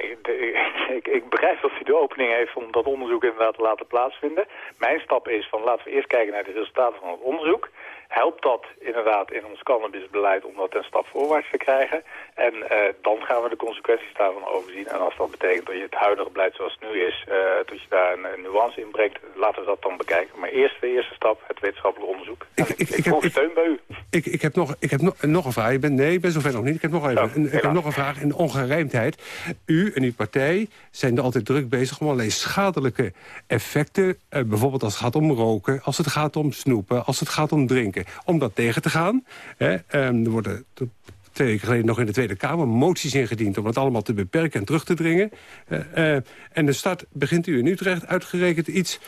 ik, ik begrijp dat u de opening heeft om dat onderzoek inderdaad te laten plaatsvinden. Mijn stap is van laten we eerst kijken naar de resultaten van het onderzoek. Helpt dat inderdaad in ons cannabisbeleid om dat een stap voorwaarts te krijgen? En eh, dan gaan we de consequenties daarvan overzien. En als dat betekent dat je het huidige beleid zoals het nu is, eh, dat je daar een, een nuance in brengt, laten we dat dan bekijken. Maar eerst de eerste stap, het wetenschappelijk onderzoek. Ik, ik, ik, steun bij u. Ik, ik heb, nog, ik heb nog, nog een vraag. Ik ben, nee, ik ben zover nog niet. Ik heb nog, even, een, ik heb nog een vraag in ongerijmdheid. U en uw partij zijn er altijd druk bezig om allerlei schadelijke effecten... Eh, bijvoorbeeld als het gaat om roken, als het gaat om snoepen... als het gaat om drinken, om dat tegen te gaan. Hè, ehm, er worden twee weken geleden nog in de Tweede Kamer... moties ingediend om het allemaal te beperken en terug te dringen. Uh, en de stad begint u in Utrecht uitgerekend iets,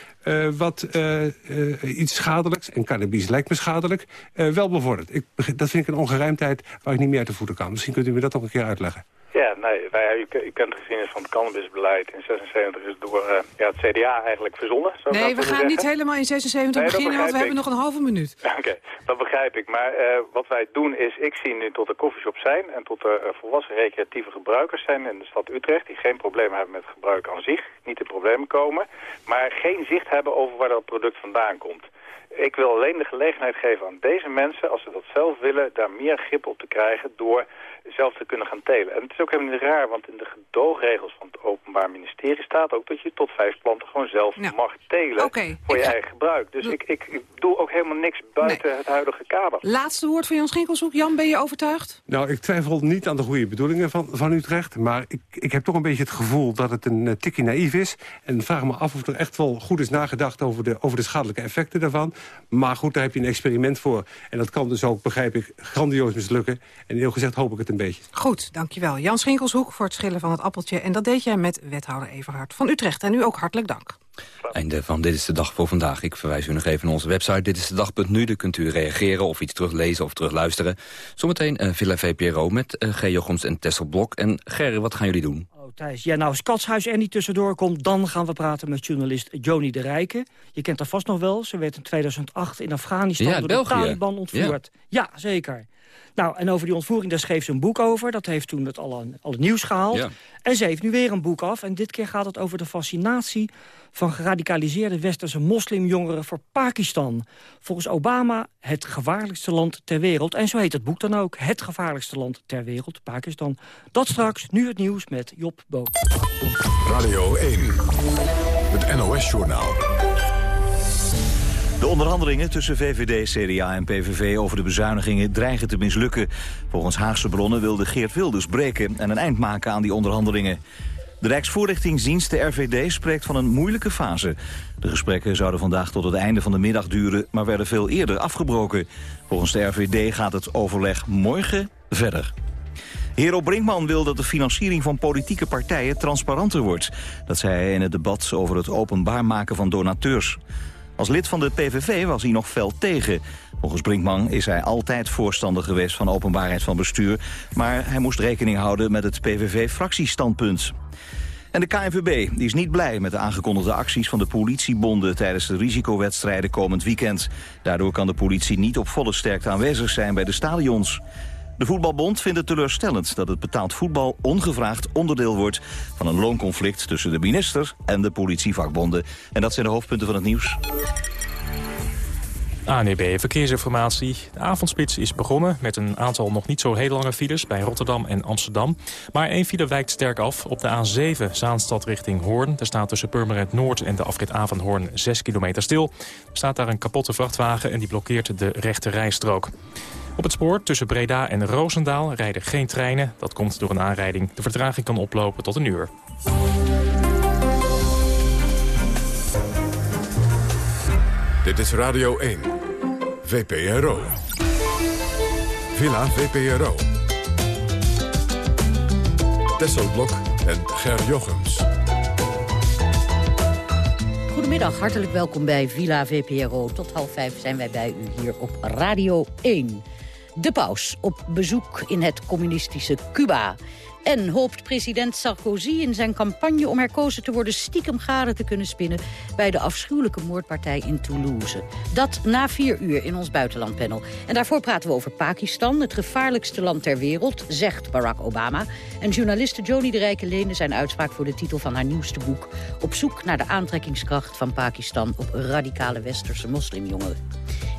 wat, iets schadelijks... en cannabis lijkt me schadelijk, wel bevordert. Ik, dat vind ik een ongerijmdheid waar ik niet meer uit de voeten kan. Misschien kunt u me dat nog een keer uitleggen. Ja, nee, wij, u, u kent de geschiedenis van het cannabisbeleid. In 76 is door uh, ja, het CDA eigenlijk verzonnen. Zo nee, we gaan niet helemaal in 76 beginnen, want we hebben nog een halve minuut. [LAUGHS] Oké, dat begrijp ik. Maar uh, wat wij doen is, ik zie nu tot de koffieshops zijn... en tot er uh, volwassen recreatieve gebruikers zijn in de stad Utrecht... die geen probleem hebben met gebruik aan zich, niet in problemen komen... maar geen zicht hebben over waar dat product vandaan komt. Ik wil alleen de gelegenheid geven aan deze mensen, als ze dat zelf willen, daar meer grip op te krijgen door zelf te kunnen gaan telen. En het is ook helemaal niet raar, want in de gedoogregels van het Openbaar Ministerie staat ook dat je tot vijf planten gewoon zelf mag telen voor je eigen gebruik. Dus ik, ik, ik, doe ook helemaal niks buiten het huidige kader. Laatste woord van Jan Schinkelshoek. Jan, ben je overtuigd? Nou, ik twijfel niet aan de goede bedoelingen van, van Utrecht, maar ik, ik heb toch een beetje het gevoel dat het een uh, tikje naïef is. En vraag me af of er echt wel goed is nagedacht over de, over de schadelijke effecten daarvan. Maar goed, daar heb je een experiment voor. En dat kan dus ook, begrijp ik, grandioos mislukken. En heel gezegd hoop ik het een beetje. Goed, dankjewel. Jan Schinkelshoek voor het schillen van het appeltje. En dat deed jij met wethouder Everhard van Utrecht. En u ook hartelijk dank. Einde van Dit is de Dag voor vandaag. Ik verwijs u nog even naar onze website Dit is de dag.nu. Daar kunt u reageren of iets teruglezen of terugluisteren. Zometeen uh, Villa VPRO met uh, G. Jochems en Tessel Blok. En Gerry, wat gaan jullie doen? Thijs. Ja, nou, als Katshuis er niet tussendoor komt... dan gaan we praten met journalist Joni de Rijken. Je kent haar vast nog wel. Ze werd in 2008 in Afghanistan ja, door België. de Taliban ontvoerd. Ja. ja, zeker. Nou, en over die ontvoering, daar schreef ze een boek over. Dat heeft toen het alle, alle nieuws gehaald. En ze heeft nu weer een boek af. En dit keer gaat het over de fascinatie van geradicaliseerde westerse moslimjongeren voor Pakistan. Volgens Obama het gevaarlijkste land ter wereld. En zo heet het boek dan ook. Het gevaarlijkste land ter wereld, Pakistan. Dat straks, nu het nieuws met Job Boot. Radio 1, het NOS-journaal. De onderhandelingen tussen VVD, CDA en PVV over de bezuinigingen dreigen te mislukken. Volgens Haagse bronnen wilde Geert Wilders breken en een eind maken aan die onderhandelingen. De Rijksvoorlichtingsdienst, de RVD, spreekt van een moeilijke fase. De gesprekken zouden vandaag tot het einde van de middag duren... maar werden veel eerder afgebroken. Volgens de RVD gaat het overleg morgen verder. Hero Brinkman wil dat de financiering van politieke partijen transparanter wordt. Dat zei hij in het debat over het openbaar maken van donateurs. Als lid van de PVV was hij nog fel tegen. Volgens Brinkman is hij altijd voorstander geweest van openbaarheid van bestuur... maar hij moest rekening houden met het PVV-fractiestandpunt. En de KNVB die is niet blij met de aangekondigde acties van de politiebonden tijdens de risicowedstrijden komend weekend. Daardoor kan de politie niet op volle sterkte aanwezig zijn bij de stadions. De voetbalbond vindt het teleurstellend dat het betaald voetbal ongevraagd onderdeel wordt van een loonconflict tussen de minister en de politievakbonden. En dat zijn de hoofdpunten van het nieuws. ANEB Verkeersinformatie. De avondspits is begonnen met een aantal nog niet zo heel lange files bij Rotterdam en Amsterdam. Maar één file wijkt sterk af op de A7 Zaanstad richting Hoorn. Er staat tussen Purmerend Noord en de afrit A van Hoorn 6 kilometer stil. Er staat daar een kapotte vrachtwagen en die blokkeert de rechte rijstrook. Op het spoor tussen Breda en Roosendaal rijden geen treinen. Dat komt door een aanrijding. De vertraging kan oplopen tot een uur. Dit is Radio 1. VPRO. Villa VPRO. Tesselblok en Ger Jochems. Goedemiddag, hartelijk welkom bij Villa VPRO. Tot half vijf zijn wij bij u hier op Radio 1. De paus op bezoek in het communistische Cuba. En hoopt president Sarkozy in zijn campagne om herkozen te worden... stiekem gade te kunnen spinnen bij de afschuwelijke moordpartij in Toulouse. Dat na vier uur in ons buitenlandpanel. En daarvoor praten we over Pakistan, het gevaarlijkste land ter wereld... zegt Barack Obama. En journaliste Joni de Rijke leende zijn uitspraak voor de titel van haar nieuwste boek... Op zoek naar de aantrekkingskracht van Pakistan op radicale westerse moslimjongeren.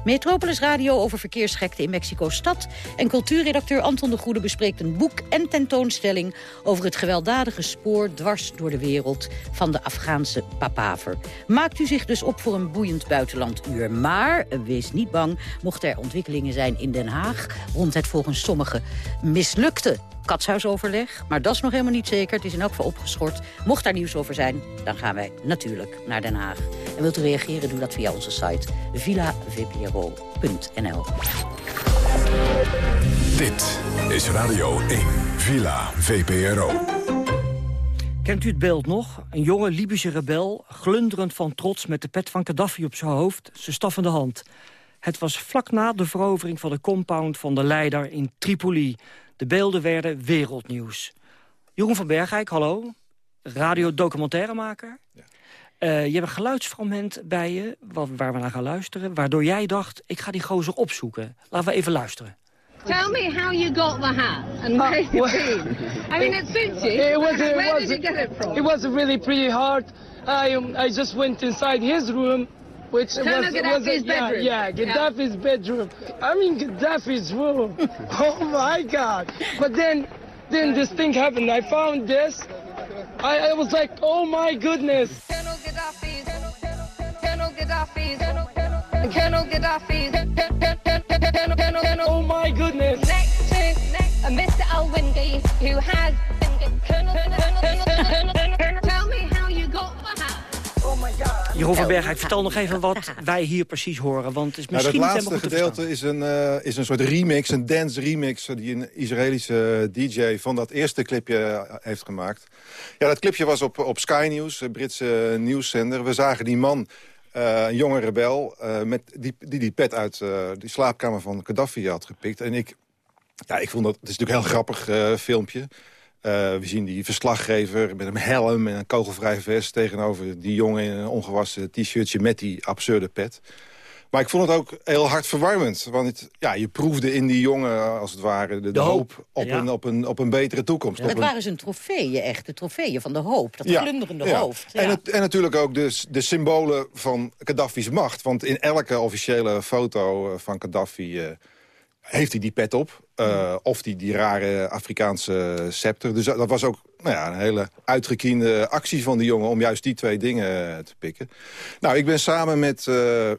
Metropolis Radio over verkeersgekte in Mexico-stad. En cultuurredacteur Anton de Goede bespreekt een boek en tentoonstelling... over het gewelddadige spoor dwars door de wereld van de Afghaanse papaver. Maakt u zich dus op voor een boeiend buitenlanduur. Maar wees niet bang, mocht er ontwikkelingen zijn in Den Haag... rond het volgens sommigen mislukte katshuisoverleg. Maar dat is nog helemaal niet zeker. Het is in elk geval opgeschort. Mocht daar nieuws over zijn, dan gaan wij natuurlijk naar Den Haag. En wilt u reageren, doe dat via onze site villavpro.nl. Dit is Radio 1, Villa VPRO. Kent u het beeld nog? Een jonge Libische rebel, glunderend van trots... met de pet van Gaddafi op zijn hoofd, zijn staffende hand. Het was vlak na de verovering van de compound van de leider in Tripoli. De beelden werden wereldnieuws. Jeroen van Bergijk, hallo. Radio-documentairemaker. Ja. Uh, je hebt een geluidsfragment bij je, waar we naar gaan luisteren... waardoor jij dacht, ik ga die gozer opzoeken. Laten we even luisteren. Tell me how you got the hat and where you've been. I mean, it suits you. It was, it where was, did you get it from? It was really pretty hard. I, um, I just went inside his room, which Colonel was, Gaddafi's was bedroom. Yeah, yeah, Gaddafi's yeah. bedroom. I mean, Gaddafi's room. [LAUGHS] oh my God! But then, then this thing happened. I found this. I, I was like, oh my goodness. Colonel Gaddafi's. Colonel Gaddafi's. Colonel Gaddafi's. Oh my goodness. Next to next, Mr. Al-Wingate, who has Colonel, Jeroen van vertel nog even wat wij hier precies horen. Want het is misschien nou, dat laatste gedeelte is een, uh, is een soort remix, een dance remix... die een Israëlische DJ van dat eerste clipje heeft gemaakt. Ja, dat clipje was op, op Sky News, een Britse nieuwszender. We zagen die man uh, een jonge rebel uh, met die, die die pet uit uh, die slaapkamer van Gaddafi had gepikt. En ik, ja, ik vond dat, het is natuurlijk een heel grappig filmpje. We zien die verslaggever met een helm en een kogelvrij vest... tegenover die jongen in een ongewassen t-shirtje met die absurde pet. Maar ik vond het ook heel hartverwarmend. Want het, ja, je proefde in die jongen, als het ware, de, de, de hoop, hoop op, ja. een, op, een, op een betere toekomst. Ja. Dat een... waren zijn trofeeën echt, de trofeeën van de hoop. Dat ja. glunderende ja. hoofd. En, het, en natuurlijk ook de, de symbolen van Gaddafi's macht. Want in elke officiële foto van Gaddafi... Uh, heeft hij die pet op. Uh, of die, die rare Afrikaanse scepter. Dus dat was ook nou ja, een hele uitgekiende actie van die jongen... om juist die twee dingen te pikken. Nou, ik ben samen met... Uh,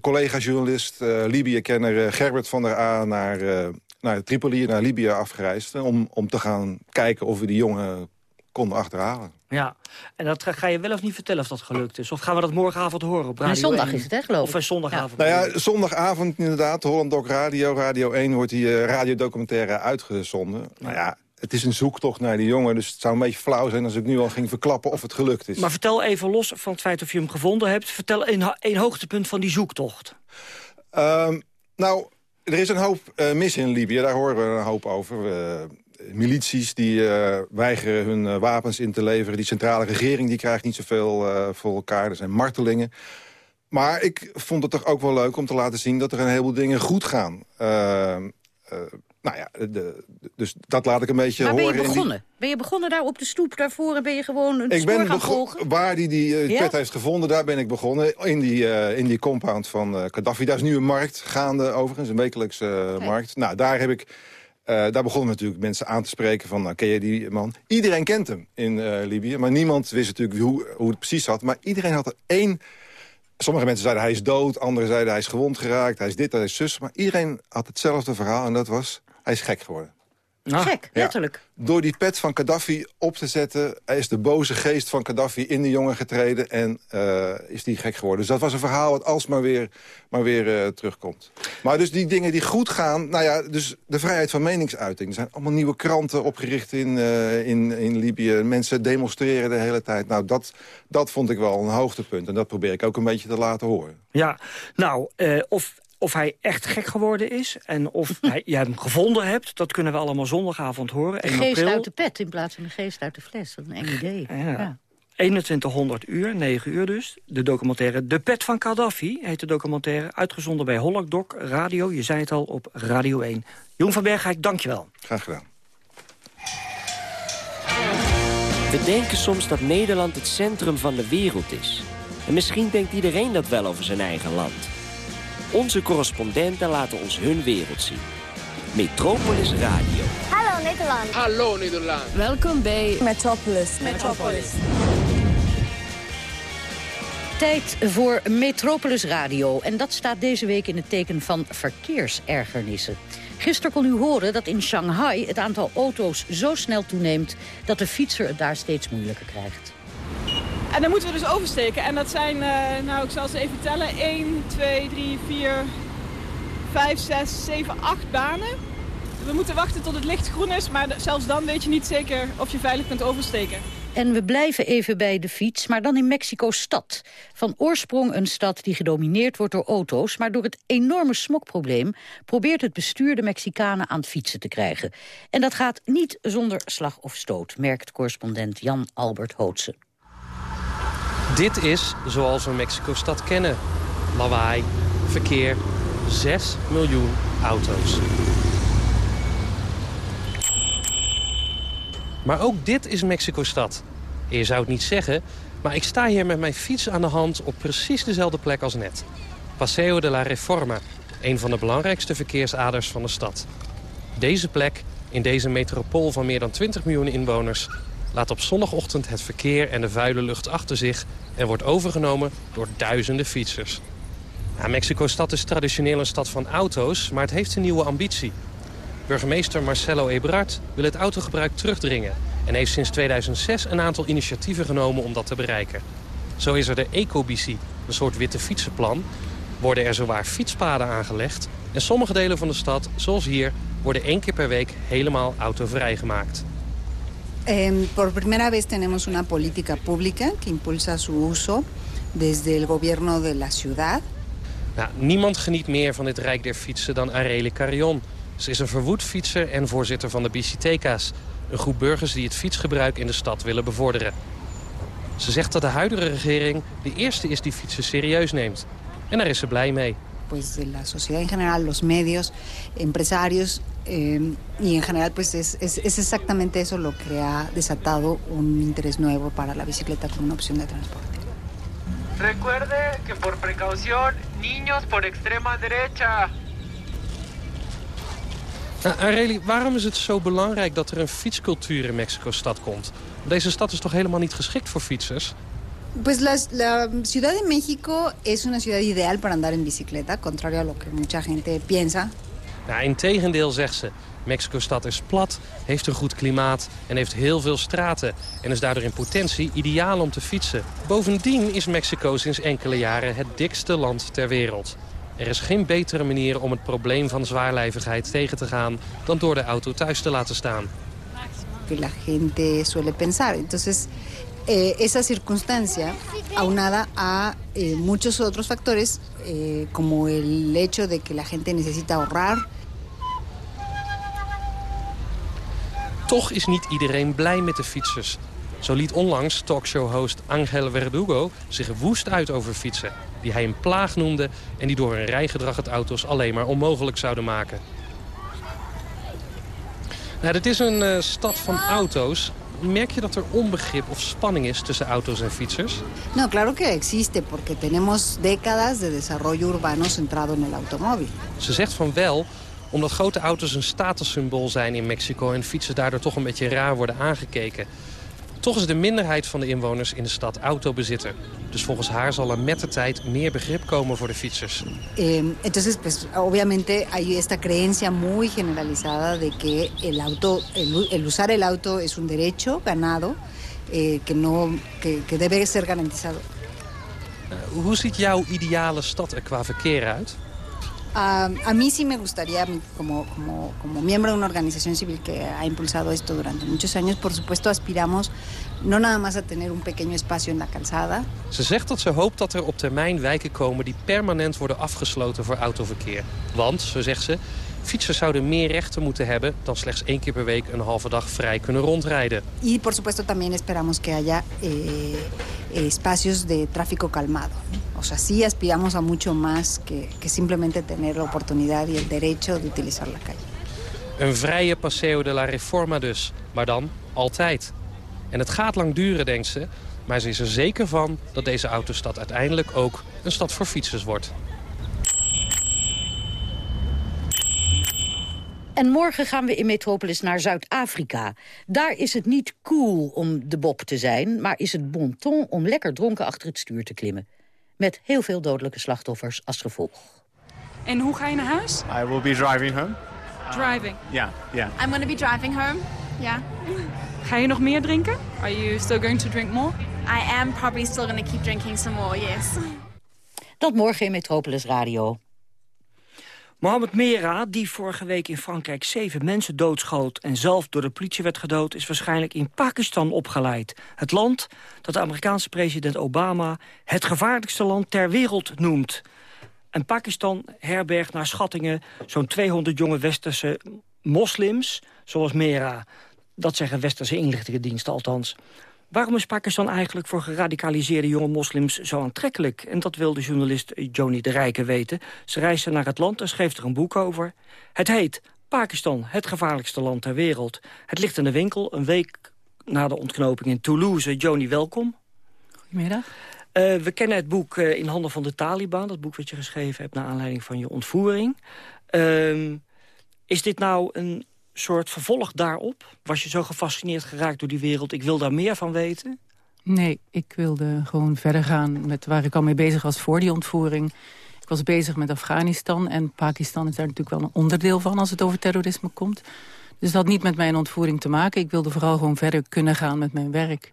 collega-journalist, uh, Libië-kenner Gerbert van der A... naar, naar Tripoli, naar Libië afgereisd... om, om te gaan kijken of we die jongen konden achterhalen. Ja, en dat ga je wel of niet vertellen of dat gelukt is? Of gaan we dat morgenavond horen op Radio en zondag 1? is het, hè, geloof ik? Of zondagavond? Ja. Nou ja, zondagavond inderdaad, Holland Doc Radio, Radio 1... wordt die radiodocumentaire uitgezonden. Nou ja, het is een zoektocht naar die jongen, dus het zou een beetje flauw zijn... als ik nu al ging verklappen of het gelukt is. Maar vertel even los van het feit of je hem gevonden hebt... vertel een, een hoogtepunt van die zoektocht. Um, nou, er is een hoop uh, mis in Libië, daar horen we een hoop over. Uh, milities die uh, weigeren hun wapens in te leveren. Die centrale regering die krijgt niet zoveel voor elkaar. Er zijn martelingen. Maar ik vond het toch ook wel leuk om te laten zien... dat er een heleboel dingen goed gaan. Nou ja, de, de, dus dat laat ik een beetje Waar horen. ben je begonnen? Die... Ben je begonnen daar op de stoep daarvoor en ben je gewoon een ik ben gaan volgen? Waar die die uh, ja? heeft gevonden, daar ben ik begonnen. In die, uh, in die compound van uh, Gaddafi. Daar is nu een markt gaande overigens, een wekelijkse markt. Nou, daar heb ik... daar begonnen natuurlijk mensen aan te spreken van, nou, ken je die man? Iedereen kent hem in Libië, maar niemand wist natuurlijk hoe, hoe het precies zat. Maar iedereen had er één Sommige mensen zeiden hij is dood, anderen zeiden hij is gewond geraakt, hij is dit, hij is zus. Maar iedereen had hetzelfde verhaal en dat was, hij is gek geworden. Ah, gek, letterlijk. Ja. Door die pet van Gaddafi op te zetten... is de boze geest van Gaddafi in de jongen getreden... en uh, is die gek geworden. Dus dat was een verhaal wat alsmaar weer, maar weer uh, terugkomt. Maar dus die dingen die goed gaan... nou ja, dus de vrijheid van meningsuiting. Er zijn allemaal nieuwe kranten opgericht in, uh, in, in Libië. Mensen demonstreren de hele tijd. Nou, dat, dat vond ik wel een hoogtepunt. En dat probeer ik ook een beetje te laten horen. Ja, nou, of of hij echt gek geworden is en of [LAUGHS] hij, jij hem gevonden hebt... dat kunnen we allemaal zondagavond horen. De geest april. uit de pet in plaats van de geest uit de fles. Dat is een eng idee. Ja. ja. 2100 uur, 9 uur dus. De documentaire De Pet van Gaddafi heet de documentaire. Uitgezonden bij Hollanddoc Radio. Je zei het al op Radio 1. Jong van Bergijk, dankjewel. Graag gedaan. We denken soms dat Nederland het centrum van de wereld is. En misschien denkt iedereen dat wel over zijn eigen land. Onze correspondenten laten ons hun wereld zien. Metropolis Radio. Hallo Nederland. Hallo Nederland. Welkom bij Metropolis. Metropolis. Tijd voor Metropolis Radio. En dat staat deze week in het teken van verkeersergernissen. Gisteren kon u horen dat in Shanghai het aantal auto's zo snel toeneemt... dat de fietser het daar steeds moeilijker krijgt. En dan moeten we dus oversteken. En dat zijn, uh, nou ik zal ze even tellen, 1, 2, 3, 4, 5, 6, 7, 8 banen. we moeten wachten tot het licht groen is, maar zelfs dan weet je niet zeker of je veilig kunt oversteken. En we blijven even bij de fiets, maar dan in Mexico-stad. Van oorsprong een stad die gedomineerd wordt door auto's... maar door het enorme smokprobleem probeert het bestuur de Mexicanen aan het fietsen te krijgen. En dat gaat niet zonder slag of stoot, merkt correspondent Jan Albert Hootsen. Dit is zoals we Mexico-stad kennen. Lawaai, verkeer, 6 miljoen auto's. Maar ook dit is Mexico-stad. Je zou het niet zeggen, maar ik sta hier met mijn fiets aan de hand... op precies dezelfde plek als net. Paseo de la Reforma, een van de belangrijkste verkeersaders van de stad. Deze plek, in deze metropool van meer dan 20 miljoen inwoners... laat op zondagochtend het verkeer en de vuile lucht achter zich... en wordt overgenomen door duizenden fietsers. Mexico-stad is traditioneel een stad van auto's, maar het heeft een nieuwe ambitie. Burgemeester Marcelo Ebrard wil het autogebruik terugdringen... en heeft sinds 2006 een aantal initiatieven genomen om dat te bereiken. Zo is er de Ecobici, een soort witte fietsenplan. Worden er zowaar fietspaden aangelegd... en sommige delen van de stad, zoals hier, worden één keer per week helemaal autovrij gemaakt. Eh, por primera vez tenemos una política pública que impulsa su uso desde el gobierno de la ciudad. Nou, niemand geniet meer van dit rijk der fietsen dan Arele Carrion. Ze is een verwoed fietser en voorzitter van de Biciteca's. Een groep burgers die het fietsgebruik in de stad willen bevorderen. Ze zegt dat de huidige regering de eerste is die fietsen serieus neemt. En daar is ze blij mee. Pues de la sociedad en general, los medios, empresarios eh, y en general pues es, es, es exactamente eso lo que ha desatado un interés nuevo para la bicicleta como una opción de transporte. Recuerde que por precaución, niños por extrema derecha. Nou, Areli, waarom is het zo belangrijk dat er een fietscultuur in Mexico-stad komt? Deze stad is toch helemaal niet geschikt voor fietsers? Pues la, la, Ciudad de México es una ciudad ideal para andar en bicicleta, contrario a lo que mucha gente piensa. Nou, in tegendeel zegt ze. Mexico-stad is plat, heeft een goed klimaat en heeft heel veel straten... en is daardoor in potentie ideaal om te fietsen. Bovendien is Mexico sinds enkele jaren het dikste land ter wereld. Er is geen betere manier om het probleem van zwaarlijvigheid tegen te gaan... dan door de auto thuis te laten staan. Que la gente suele pensar. Entonces, eh, esa circunstancia, aunada a eh, muchos otros factores, eh, como el hecho de que la gente necesita ahorrar... Toch is niet iedereen blij met de fietsers. Zo liet onlangs talkshow-host Angel Verdugo zich woest uit over fietsen. Die hij een plaag noemde en die door hun rijgedrag het auto's alleen maar onmogelijk zouden maken. Nou, dit is een uh, stad van auto's. Merk je dat er onbegrip of spanning is tussen auto's en fietsers? No, claro que existe, porque tenemos décadas de desarrollo urbano centrado en el automóvil. Ze zegt van wel, omdat grote auto's een statussymbool zijn in Mexico... en fietsen daardoor toch een beetje raar worden aangekeken. Toch is de minderheid van de inwoners in de stad autobezitter. Dus volgens haar zal er met de tijd meer begrip komen voor de fietsers. Eh, entonces, pues, obviamente hay esta creencia muy generalizada de que el auto, el, el usar el auto es un derecho ganado eh, que, no, que, que debe ser garantizado. Uh, hoe ziet jouw ideale stad er qua verkeer uit? Uh, a mí sí me gustaría, como, como, como miembro de una organización civil que ha impulsado esto durante muchos años, por supuesto aspiramos no nada más a tener un pequeño espacio en la calzada. Ze zegt dat ze hoopt dat er op termijn wijken komen die permanent worden afgesloten voor autoverkeer. Want, zo zegt ze, fietsers zouden meer rechten moeten hebben dan slechts één keer per week een halve dag vrij kunnen rondrijden. Y por supuesto también esperamos que haya eh, espacios de tráfico calmado. O sea, sí aspiramos a mucho más que, que simplemente tener la oportunidad y el derecho de utilizar la calle. Een vrije Paseo de la Reforma dus, maar dan altijd. En het gaat lang duren, denkt ze, maar ze is er zeker van dat deze autostad uiteindelijk ook een stad voor fietsers wordt. En morgen gaan we in Metropolis naar Zuid-Afrika. Daar is het niet cool om de bok te zijn... maar is het bon ton om lekker dronken achter het stuur te klimmen. Met heel veel dodelijke slachtoffers als gevolg. En hoe ga je naar huis? I will be driving home. Driving? Yeah, yeah. I'm going to be driving home, yeah. Ga je nog meer drinken? Are you still going to drink more? I am probably still going to keep drinking some more, yes. Tot morgen in Metropolis Radio. Mohamed Mera, die vorige week in Frankrijk zeven mensen doodschoot... en zelf door de politie werd gedood, is waarschijnlijk in Pakistan opgeleid. Het land dat de Amerikaanse president Obama... het gevaarlijkste land ter wereld noemt. En Pakistan herbergt naar schattingen zo'n 200 jonge westerse moslims... zoals Mera. Dat zeggen westerse inlichtingendiensten althans. Waarom is Pakistan eigenlijk voor geradicaliseerde jonge moslims zo aantrekkelijk? En dat wil de journalist Joni de Rijke weten. Ze reisde naar het land en schreef er een boek over. Het heet Pakistan, het gevaarlijkste land ter wereld. Het ligt in de winkel, een week na de ontknoping in Toulouse. Joni, welkom. Goedemiddag. Uh, we kennen het boek uh, In handen van de Taliban. Dat boek wat je geschreven hebt naar aanleiding van je ontvoering. Uh, is dit nou een soort vervolg daarop? Was je zo gefascineerd geraakt door die wereld? Ik wil daar meer van weten? Nee, ik wilde gewoon verder gaan met waar ik al mee bezig was voor die ontvoering. Ik was bezig met Afghanistan en Pakistan is daar natuurlijk wel een onderdeel van als het over terrorisme komt. Dus dat had niet met mijn ontvoering te maken. Ik wilde vooral gewoon verder kunnen gaan met mijn werk.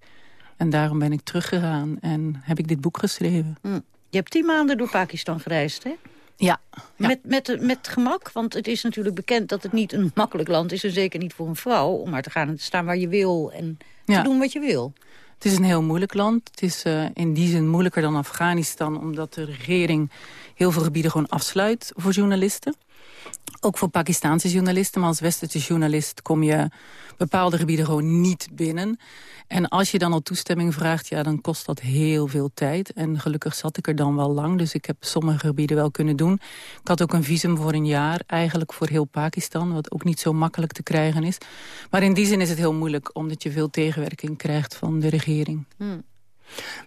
En daarom ben ik teruggegaan en heb ik dit boek geschreven. Hm. Je hebt tien maanden door Pakistan gereisd, hè? Ja. Met, met, met gemak, want het is natuurlijk bekend dat het niet een makkelijk land is... en zeker niet voor een vrouw, om maar te gaan en te staan waar je wil... en te doen wat je wil. Het is een heel moeilijk land. Het is uh, in die zin moeilijker dan Afghanistan... omdat de regering heel veel gebieden gewoon afsluit voor journalisten. Ook voor Pakistanse journalisten, maar als westerse journalist kom je bepaalde gebieden gewoon niet binnen. En als je dan al toestemming vraagt, ja, dan kost dat heel veel tijd. En gelukkig zat ik er dan wel lang, dus ik heb sommige gebieden wel kunnen doen. Ik had ook een visum voor een jaar, eigenlijk voor heel Pakistan... wat ook niet zo makkelijk te krijgen is. Maar in die zin is het heel moeilijk, omdat je veel tegenwerking krijgt van de regering. Hmm.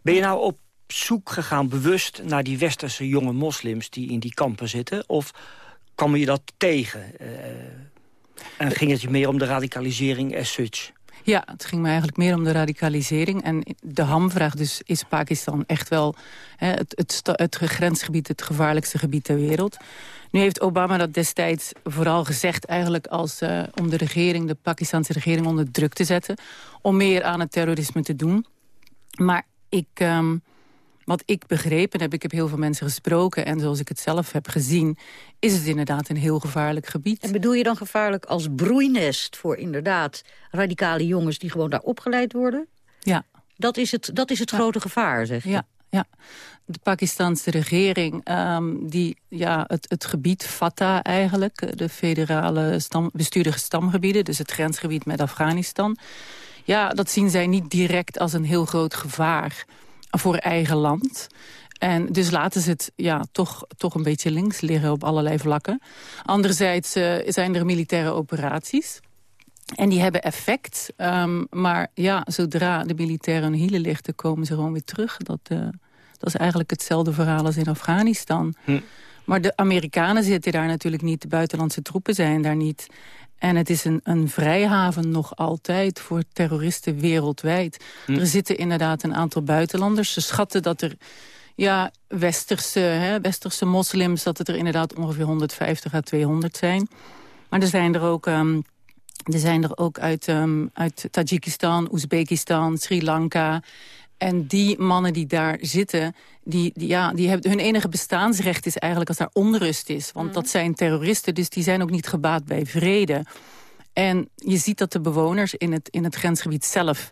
Ben je nou op zoek gegaan bewust naar die westerse jonge moslims... die in die kampen zitten, of kwam je dat tegen? Uh, en ging het je meer om de radicalisering as such? Ja, het ging me eigenlijk meer om de radicalisering. En de hamvraag dus, is Pakistan echt wel hè, het, het, het grensgebied... het gevaarlijkste gebied ter wereld? Nu heeft Obama dat destijds vooral gezegd... eigenlijk als, uh, om de regering, de Pakistanse regering onder druk te zetten... om meer aan het terrorisme te doen. Maar ik... Um, wat ik begrepen heb, ik heb heel veel mensen gesproken... en zoals ik het zelf heb gezien, is het inderdaad een heel gevaarlijk gebied. En bedoel je dan gevaarlijk als broeinest voor inderdaad radicale jongens... die gewoon daar opgeleid worden? Ja. Dat is het, dat is het grote gevaar, zeg je? Ja, ja. De Pakistanse regering, um, die ja, het, het gebied FATA eigenlijk... de federale stam, bestuurdige stamgebieden, dus het grensgebied met Afghanistan... ja, dat zien zij niet direct als een heel groot gevaar voor eigen land. En dus laten ze het ja, toch, toch een beetje links liggen op allerlei vlakken. Anderzijds uh, zijn er militaire operaties. En die hebben effect. Um, maar ja, zodra de militairen hun hielen lichten, komen ze gewoon weer terug. Dat, uh, dat is eigenlijk hetzelfde verhaal als in Afghanistan. Hm. Maar de Amerikanen zitten daar natuurlijk niet. De buitenlandse troepen zijn daar niet. En het is een, een vrijhaven nog altijd voor terroristen wereldwijd. Hm. Er zitten inderdaad een aantal buitenlanders. Ze schatten dat er ja, westerse, hè, westerse moslims... dat het er inderdaad ongeveer 150 à 200 zijn. Maar er zijn er ook... Um, er zijn er ook uit, um, uit Tajikistan, Oezbekistan, Sri Lanka... En die mannen die daar zitten, die, die, ja, die hebben, hun enige bestaansrecht is eigenlijk als daar onrust is. Want mm. dat zijn terroristen, dus die zijn ook niet gebaat bij vrede. En je ziet dat de bewoners in het, in het grensgebied zelf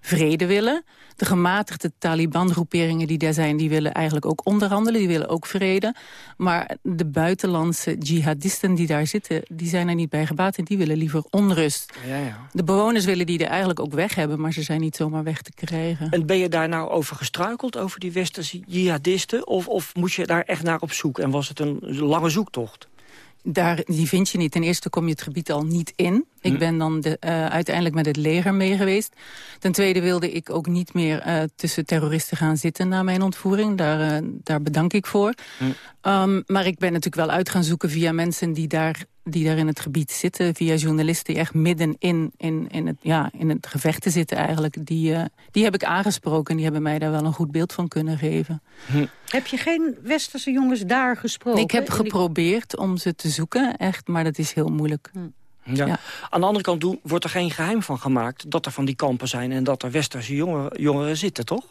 vrede willen. De gematigde Taliban-groeperingen die daar zijn... die willen eigenlijk ook onderhandelen, die willen ook vrede. Maar de buitenlandse jihadisten die daar zitten... die zijn er niet bij gebaat en die willen liever onrust. Ja, ja. De bewoners willen die er eigenlijk ook weg hebben... maar ze zijn niet zomaar weg te krijgen. En ben je daar nou over gestruikeld, over die westerse jihadisten? Of, of moest je daar echt naar op zoek? En was het een lange zoektocht? Daar, die vind je niet. Ten eerste kom je het gebied al niet in. Ik hm. ben dan de, uh, uiteindelijk met het leger mee geweest. Ten tweede wilde ik ook niet meer uh, tussen terroristen gaan zitten na mijn ontvoering. Daar, uh, daar bedank ik voor. Hm. Um, maar ik ben natuurlijk wel uit gaan zoeken via mensen die daar die daar in het gebied zitten, via journalisten die echt midden in, in, in, het, ja, in het gevecht zitten eigenlijk, die, uh, die heb ik aangesproken en die hebben mij daar wel een goed beeld van kunnen geven. Hm. Heb je geen westerse jongens daar gesproken? Ik heb geprobeerd om ze te zoeken, echt, maar dat is heel moeilijk. Hm. Ja. Aan de andere kant wordt er geen geheim van gemaakt dat er van die kampen zijn... en dat er westerse jongeren, jongeren zitten, toch?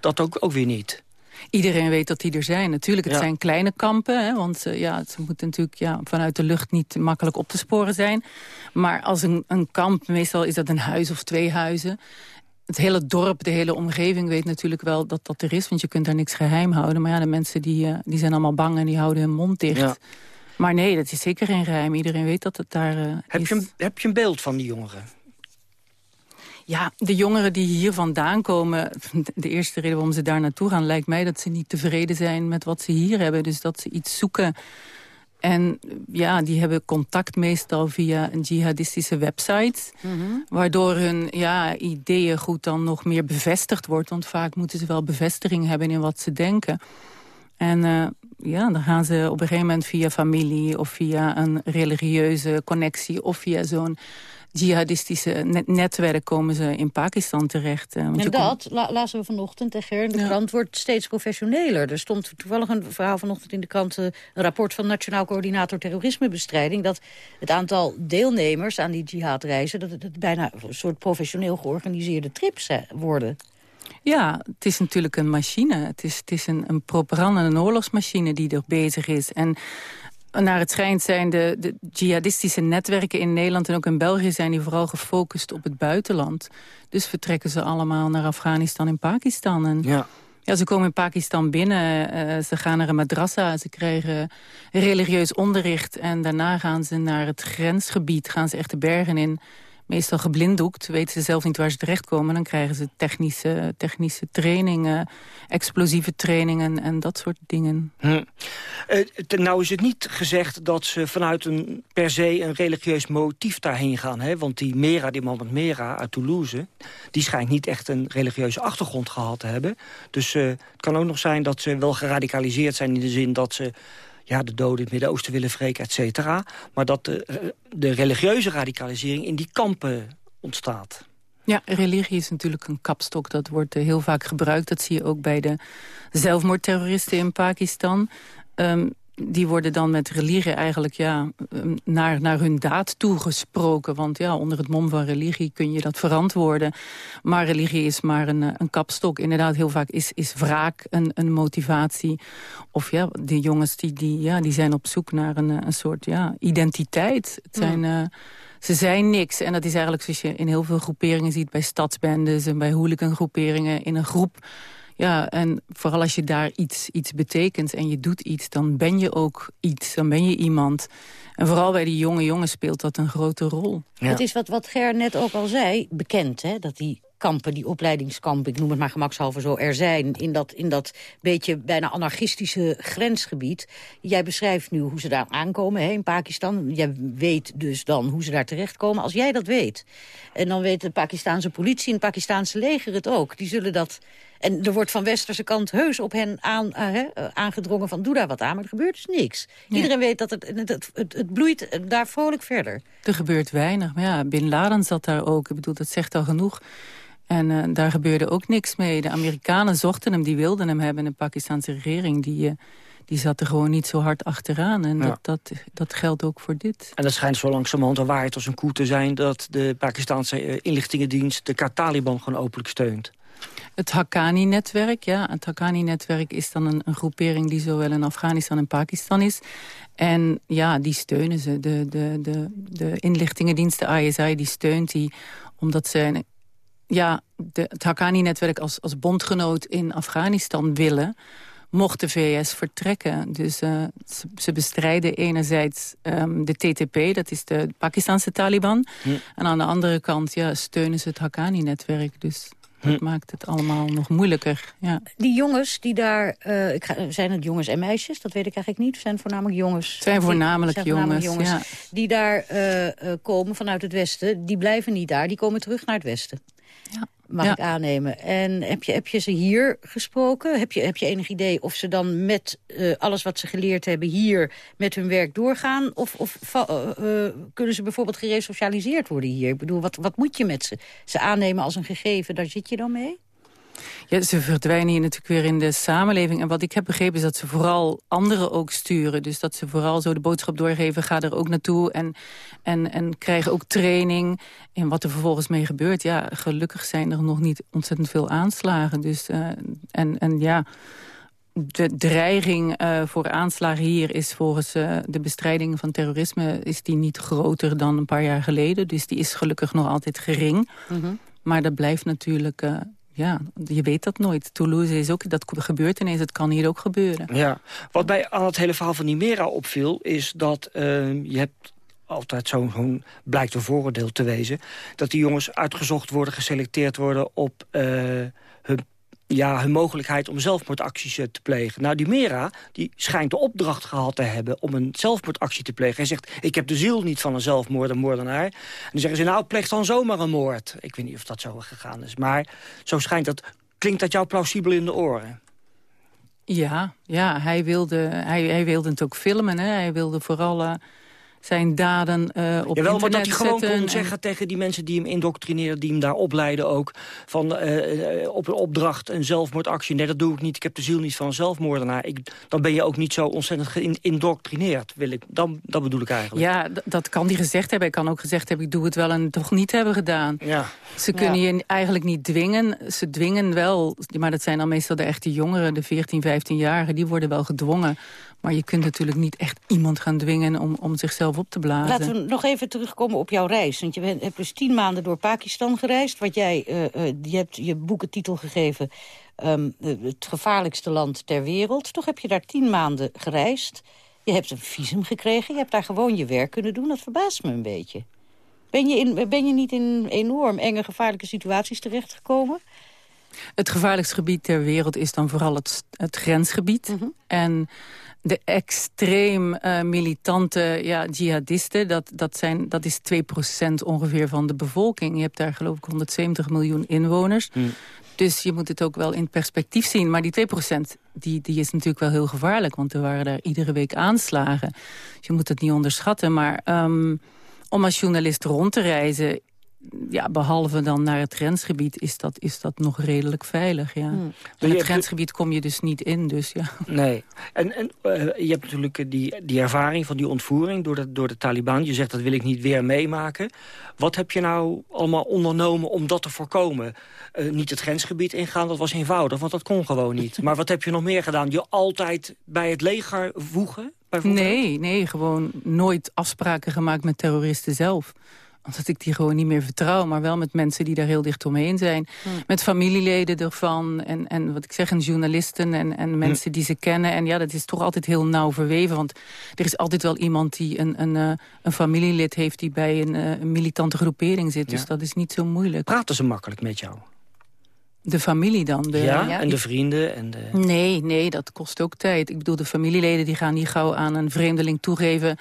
Dat ook, ook weer niet. Iedereen weet dat die er zijn. Natuurlijk, het zijn kleine kampen. Hè, want uh, ja, het moet natuurlijk ja, vanuit de lucht niet makkelijk op te sporen zijn. Maar als een, een kamp, meestal is dat een huis of twee huizen het hele dorp, de hele omgeving weet natuurlijk wel dat dat er is. Want je kunt daar niks geheim houden. Maar ja, de mensen die, uh, die zijn allemaal bang en die houden hun mond dicht. Ja. Maar nee, dat is zeker geen geheim. Iedereen weet dat het daar uh, heb is. Je, heb je een beeld van die jongeren? Ja, de jongeren die hier vandaan komen... [LAUGHS] de eerste reden waarom ze daar naartoe gaan... lijkt mij dat ze niet tevreden zijn met wat ze hier hebben. Dus dat ze iets zoeken... En ja, die hebben contact meestal via een jihadistische website. Mhm. Waardoor hun ja, ideeën goed dan nog meer bevestigd wordt. Want vaak moeten ze wel bevestiging hebben in wat ze denken. En uh, ja, dan gaan ze op een gegeven moment via familie... of via een religieuze connectie of via zo'n jihadistische netwerk komen ze in Pakistan terecht. Uh, en dat lazen we vanochtend, tegen de krant wordt steeds professioneler. Er stond toevallig een verhaal vanochtend in de krant... Eh, een rapport van Nationaal Coördinator Terrorismebestrijding... dat het aantal deelnemers aan die jihadreizen... dat het bijna een soort professioneel georganiseerde trips worden. Ja, het is natuurlijk een machine. Het is, het is een, een propaganda- en een oorlogsmachine die er bezig is. En naar het schijnt zijn de, de jihadistische netwerken in Nederland en ook in België... zijn die vooral gefocust op het buitenland. Dus vertrekken ze allemaal naar Afghanistan en Pakistan. En ja. Ja, ze komen in Pakistan binnen, uh, ze gaan naar een madrassa, ze krijgen religieus onderricht... en daarna gaan ze naar het grensgebied, gaan ze echt de bergen in meestal geblinddoekt. Weten ze zelf niet waar ze terechtkomen. Dan krijgen ze technische, technische trainingen, explosieve trainingen en dat soort dingen. Hm. Uh, nou is het niet gezegd dat ze vanuit een per se een religieus motief daarheen gaan. Hè? Want die Mera, die Mohammed Mera uit Toulouse... die schijnt niet echt een religieuze achtergrond gehad te hebben. Dus uh, het kan ook nog zijn dat ze wel geradicaliseerd zijn... in de zin dat ze ja, de doden in het Midden-Oosten willen wreken, et cetera. Maar dat de, eh, de religieuze radicalisering in die kampen ontstaat. Ja, religie is natuurlijk een kapstok. Dat wordt eh, heel vaak gebruikt. Dat zie je ook bij de zelfmoordterroristen in Pakistan. Um, die worden dan met religie eigenlijk ja, ehm, naar, naar hun daad toegesproken. Want ja, onder het mom van religie kun je dat verantwoorden. Maar religie is maar een, eh, een kapstok. Inderdaad, heel vaak is, is wraak een, een motivatie. Of ja, die jongens die, die, ja, die zijn op zoek naar een, eh, een soort ja, identiteit. Het zijn... Uh, ze zijn niks. En dat is eigenlijk zoals je in heel veel groeperingen ziet... bij stadsbendes en bij hooligangroeperingen in een groep ja, en vooral als je daar iets, iets betekent en je doet iets... dan ben je ook iets, dan ben je iemand. En vooral bij die jonge jongens speelt dat een grote rol. Het is wat, wat Ger net ook al zei, bekend, hè, dat die kampen, die opleidingskampen, ik noem het maar gemakshalve zo, er zijn in dat, in dat beetje bijna anarchistische grensgebied. Jij beschrijft nu hoe ze daar aankomen hè, in Pakistan. Jij weet dus dan hoe ze daar terechtkomen. Als jij dat weet, en dan weet de Pakistanse politie en het Pakistanse leger het ook. Die zullen dat... En er wordt van westerse kant heus op hen aan, uh, uh, aangedrongen van doe daar wat aan. Maar er gebeurt dus niks. Iedereen weet dat het, het, het, het, bloeit daar vrolijk verder. Er gebeurt weinig. Maar ja, Bin Laden zat daar ook. Ik bedoel, dat zegt al genoeg. En uh, daar gebeurde ook niks mee. De Amerikanen zochten hem, die wilden hem hebben. En de Pakistanse regering, die, uh, die zat er gewoon niet zo hard achteraan. En ja. dat, dat, dat geldt ook voor dit. En dat schijnt zo langzamerhand een waarheid als een koe te zijn... dat de Pakistanse uh, inlichtingendienst de Taliban gewoon openlijk steunt. Het Haqqani-netwerk, ja. Het Haqqani-netwerk is dan een, een, groepering die zowel in Afghanistan en Pakistan is. En ja, die steunen ze. De, de, de, de inlichtingendienst, de ISI, die steunt die omdat ze ja, de, het Haqqani-netwerk als, als bondgenoot in Afghanistan willen mocht de VS vertrekken. Dus uh, ze, bestrijden enerzijds um, de TTP, dat is de Pakistanse Taliban. En aan de andere kant ja, steunen ze het Haqqani-netwerk. Dus dat hm. maakt het allemaal nog moeilijker. Ja. Die jongens die daar, uh, ik ga, zijn het jongens en meisjes? Dat weet ik eigenlijk niet. Zijn voornamelijk jongens? Het zijn voornamelijk, zijn voornamelijk jongens, jongens ja. Die daar uh, uh, komen vanuit het westen. Die blijven niet daar, die komen terug naar het westen. Ja. Mag ja. ik aannemen. En heb je, heb je ze hier gesproken? Heb je, heb je enig idee of ze dan met uh, alles wat ze geleerd hebben hier met hun werk doorgaan? Of, of uh, uh, kunnen ze bijvoorbeeld geresocialiseerd worden hier? Ik bedoel, wat, wat moet je met ze? Ze aannemen als een gegeven, daar zit je dan mee? Ja, ze verdwijnen hier natuurlijk weer in de samenleving. En wat ik heb begrepen is dat ze vooral anderen ook sturen. Dus dat ze vooral zo de boodschap doorgeven, ga er ook naartoe. En, en, en krijgen ook training. En wat er vervolgens mee gebeurt. Ja, gelukkig zijn er nog niet ontzettend veel aanslagen. Dus, uh, en, en ja de dreiging uh, voor aanslagen hier is volgens uh, de bestrijding van terrorisme... is die niet groter dan een paar jaar geleden. Dus die is gelukkig nog altijd gering. Mm -hmm. Maar dat blijft natuurlijk... Uh, ja, je weet dat nooit. Toulouse is ook, dat gebeurt ineens, het kan hier ook gebeuren. Ja, wat mij aan het hele verhaal van Nimera opviel... is dat je hebt altijd zo'n zo blijkt een vooroordeel te wezen... dat die jongens uitgezocht worden, geselecteerd worden op hun ja, hun mogelijkheid om zelfmoordacties eh, te plegen. Nou, die Mera die schijnt de opdracht gehad te hebben om een zelfmoordactie te plegen. Hij zegt, ik heb de ziel niet van een zelfmoordenaar. En dan zeggen ze, nou, pleeg dan zomaar een moord. Ik weet niet of dat zo gegaan is. Maar zo schijnt dat, klinkt dat jou plausibel in de oren? Ja, ja hij, wilde, hij, hij wilde het ook filmen. Hè? Hij wilde vooral... Uh zijn daden uh, op Jawel, maar dat hij gewoon kon zeggen tegen die mensen die hem indoctrineren... die hem daar opleiden ook, van uh, op een opdracht een zelfmoordactie. Nee, dat doe ik niet, ik heb de ziel niet van een zelfmoordenaar. Ik, dan ben je ook niet zo ontzettend geïndoctrineerd, wil ik. Dan, dat bedoel ik eigenlijk. Ja, dat kan hij gezegd hebben. Hij kan ook gezegd hebben, ik doe het wel en toch niet hebben gedaan. Ja. Ze kunnen je eigenlijk niet dwingen. Ze dwingen wel, maar dat zijn dan meestal de echte jongeren... de 14, 15-jarigen, die worden wel gedwongen maar je kunt natuurlijk niet echt iemand gaan dwingen om, om zichzelf op te blazen. Laten we nog even terugkomen op jouw reis. Want je hebt dus tien maanden door Pakistan gereisd. Wat jij, uh, uh, je hebt je boekentitel gegeven... Um, het gevaarlijkste land ter wereld. Toch heb je daar tien maanden gereisd. Je hebt een visum gekregen. Je hebt daar gewoon je werk kunnen doen. Dat verbaast me een beetje. Ben je, in, ben je niet in enorm enge gevaarlijke situaties terechtgekomen? Het gevaarlijkste gebied ter wereld is dan vooral het, het grensgebied. Mm -hmm. En de extreem uh, militante ja, jihadisten, dat, dat, zijn, dat is 2% ongeveer van de bevolking. Je hebt daar geloof ik 170 miljoen inwoners. Hmm. Dus je moet het ook wel in perspectief zien. Maar die 2% die, die is natuurlijk wel heel gevaarlijk. Want er waren daar iedere week aanslagen. Dus je moet het niet onderschatten. Maar um, om als journalist rond te reizen ja, behalve dan naar het grensgebied is dat, is dat nog redelijk veilig, ja. Hmm. In het grensgebied kom je dus niet in, dus ja. Nee. En, en uh, je hebt natuurlijk die, die ervaring van die ontvoering door de, door de Taliban. Je zegt dat wil ik niet weer meemaken. Wat heb je nou allemaal ondernomen om dat te voorkomen? Uh, niet het grensgebied ingaan, dat was eenvoudig, want dat kon gewoon niet. [LAUGHS] maar wat heb je nog meer gedaan? Je altijd bij het leger voegen? Nee, nee, gewoon nooit afspraken gemaakt met terroristen zelf omdat ik die gewoon niet meer vertrouw. Maar wel met mensen die daar heel dicht omheen zijn. Hmm. Met familieleden ervan. En, en wat ik zeg, en journalisten en, en mensen hmm. die ze kennen. En ja, dat is toch altijd heel nauw verweven. Want er is altijd wel iemand die een, een, uh, een familielid heeft... die bij een, uh, een militante groepering zit. Dus dat is niet zo moeilijk. Praten ze makkelijk met jou? De familie dan? De, ja, ja, en de vrienden? En de... Nee, nee, dat kost ook tijd. Ik bedoel, de familieleden die gaan niet gauw aan een vreemdeling toegeven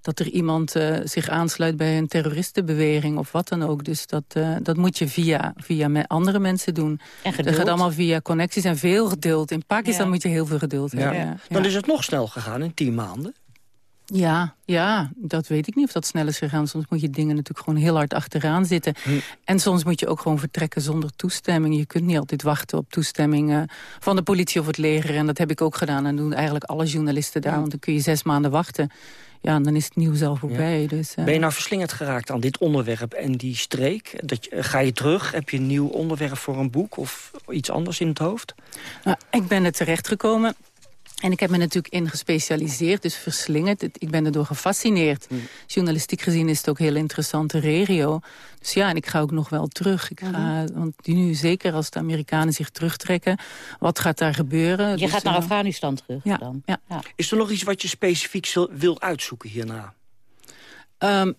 dat er iemand uh, zich aansluit bij een terroristenbeweging of wat dan ook. Dus dat, uh, dat moet je via, via met andere mensen doen. En geduld. Dat gaat allemaal via connecties en veel geduld. In Pakistan ja. moet je heel veel geduld ja. hebben. Ja. Dan is het nog snel gegaan in tien maanden. Ja, ja, dat weet ik niet of dat snel is gegaan. Soms moet je dingen natuurlijk gewoon heel hard achteraan zitten. Hm. En soms moet je ook gewoon vertrekken zonder toestemming. Je kunt niet altijd wachten op toestemming uh, van de politie of het leger. En dat heb ik ook gedaan. En doen eigenlijk alle journalisten daar. Hm. Want dan kun je zes maanden wachten ja, dan is het nieuws al voorbij. Dus, uh... Ben je nou verslingerd geraakt aan dit onderwerp en die streek? Dat je, ga je terug? Heb je een nieuw onderwerp voor een boek of iets anders in het hoofd? Nou, ik ben er terechtgekomen en ik heb me natuurlijk in gespecialiseerd, dus verslingerd. Ik ben erdoor gefascineerd. Hmm. Journalistiek gezien is het ook een heel interessante regio. Dus ja, en ik ga ook nog wel terug. Ik ga, mhm. Want nu, zeker als de Amerikanen zich terugtrekken, wat gaat daar gebeuren? Je dus, gaat naar uh, Afghanistan terug ja, dan? Ja. ja. Is er nog iets wat je specifiek wil uitzoeken hierna? Um,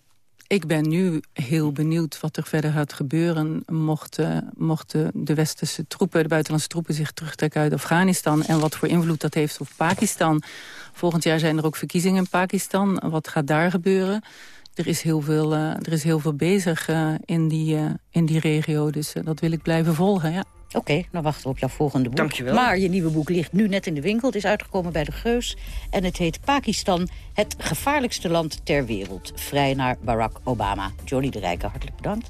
ik ben nu heel benieuwd wat er verder gaat gebeuren... mochten, mochten de westerse troepen, de buitenlandse troepen... zich terugtrekken uit Afghanistan... en wat voor invloed dat heeft op Pakistan. Volgend jaar zijn er ook verkiezingen in Pakistan. Wat gaat daar gebeuren? Er is heel veel, uh, er is heel veel bezig uh, in, die, in die regio, dus dat wil ik blijven volgen, ja. Oké, okay, dan wachten we op jouw volgende boek. Dankjewel. Maar je nieuwe boek ligt nu net in de winkel. Het is uitgekomen bij de Geus. En het heet Pakistan, het gevaarlijkste land ter wereld. Vrij naar Barack Obama. Johnny de Rijke, hartelijk bedankt.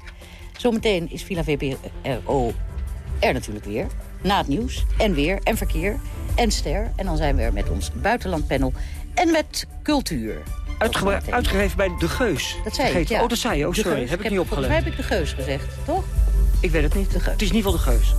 Zometeen is Villa VPRO er natuurlijk weer. Na het nieuws. En weer. En verkeer. En ster. En dan zijn we er met ons buitenlandpanel. En met cultuur. Uitge uitgegeven bij De Geus. Dat zei ik, ja. Oh, dat zei je. Oh, sorry. Heb ik niet opgelet. Volgens mij heb ik De Geus gezegd, toch? Ik weet het niet. De het is in ieder geval De Geus.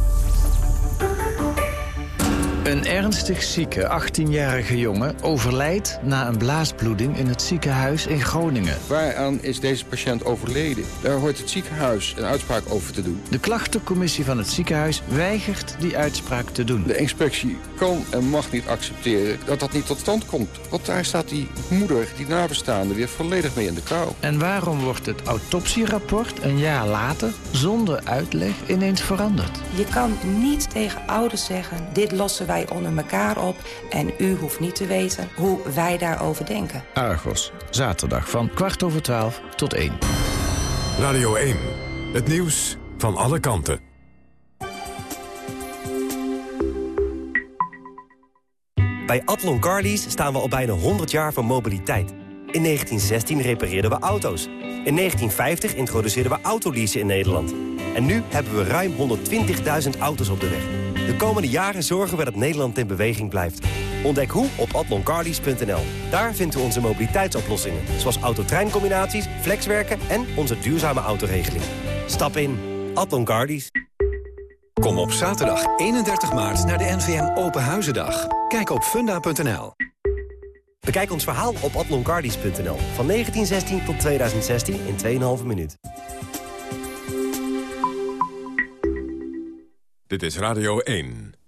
Een ernstig zieke 18-jarige jongen overlijdt na een blaasbloeding in het ziekenhuis in Groningen. Waaraan is deze patiënt overleden? Daar hoort het ziekenhuis een uitspraak over te doen. De klachtencommissie van het ziekenhuis weigert die uitspraak te doen. De inspectie kan en mag niet accepteren dat dat niet tot stand komt. Want daar staat die moeder, die nabestaande, weer volledig mee in de kou. En waarom wordt het autopsierapport een jaar later zonder uitleg ineens veranderd? Je kan niet tegen ouders zeggen, dit lossen wij onder elkaar op... en u hoeft niet te weten hoe wij daarover denken. Argos, zaterdag van kwart over twaalf tot één. Radio 1, het nieuws van alle kanten. Bij Atlon Carlies staan we al bijna 100 jaar van mobiliteit. In 1916 repareerden we auto's. In 1950 introduceerden we autoleasen in Nederland. En nu hebben we ruim 120.000 auto's op de weg. De komende jaren zorgen we dat Nederland in beweging blijft. Ontdek hoe op atloncarlies.nl. Daar vindt u onze mobiliteitsoplossingen. Zoals autotreincombinaties, flexwerken en onze duurzame autoregeling. Stap in. Atlon Carlies. Kom op zaterdag 31 maart naar de NVM Open Huizendag. Kijk op funda.nl. Bekijk ons verhaal op atloncardies.nl. Van 1916 tot 2016 in 2,5 minuut. Dit is Radio 1.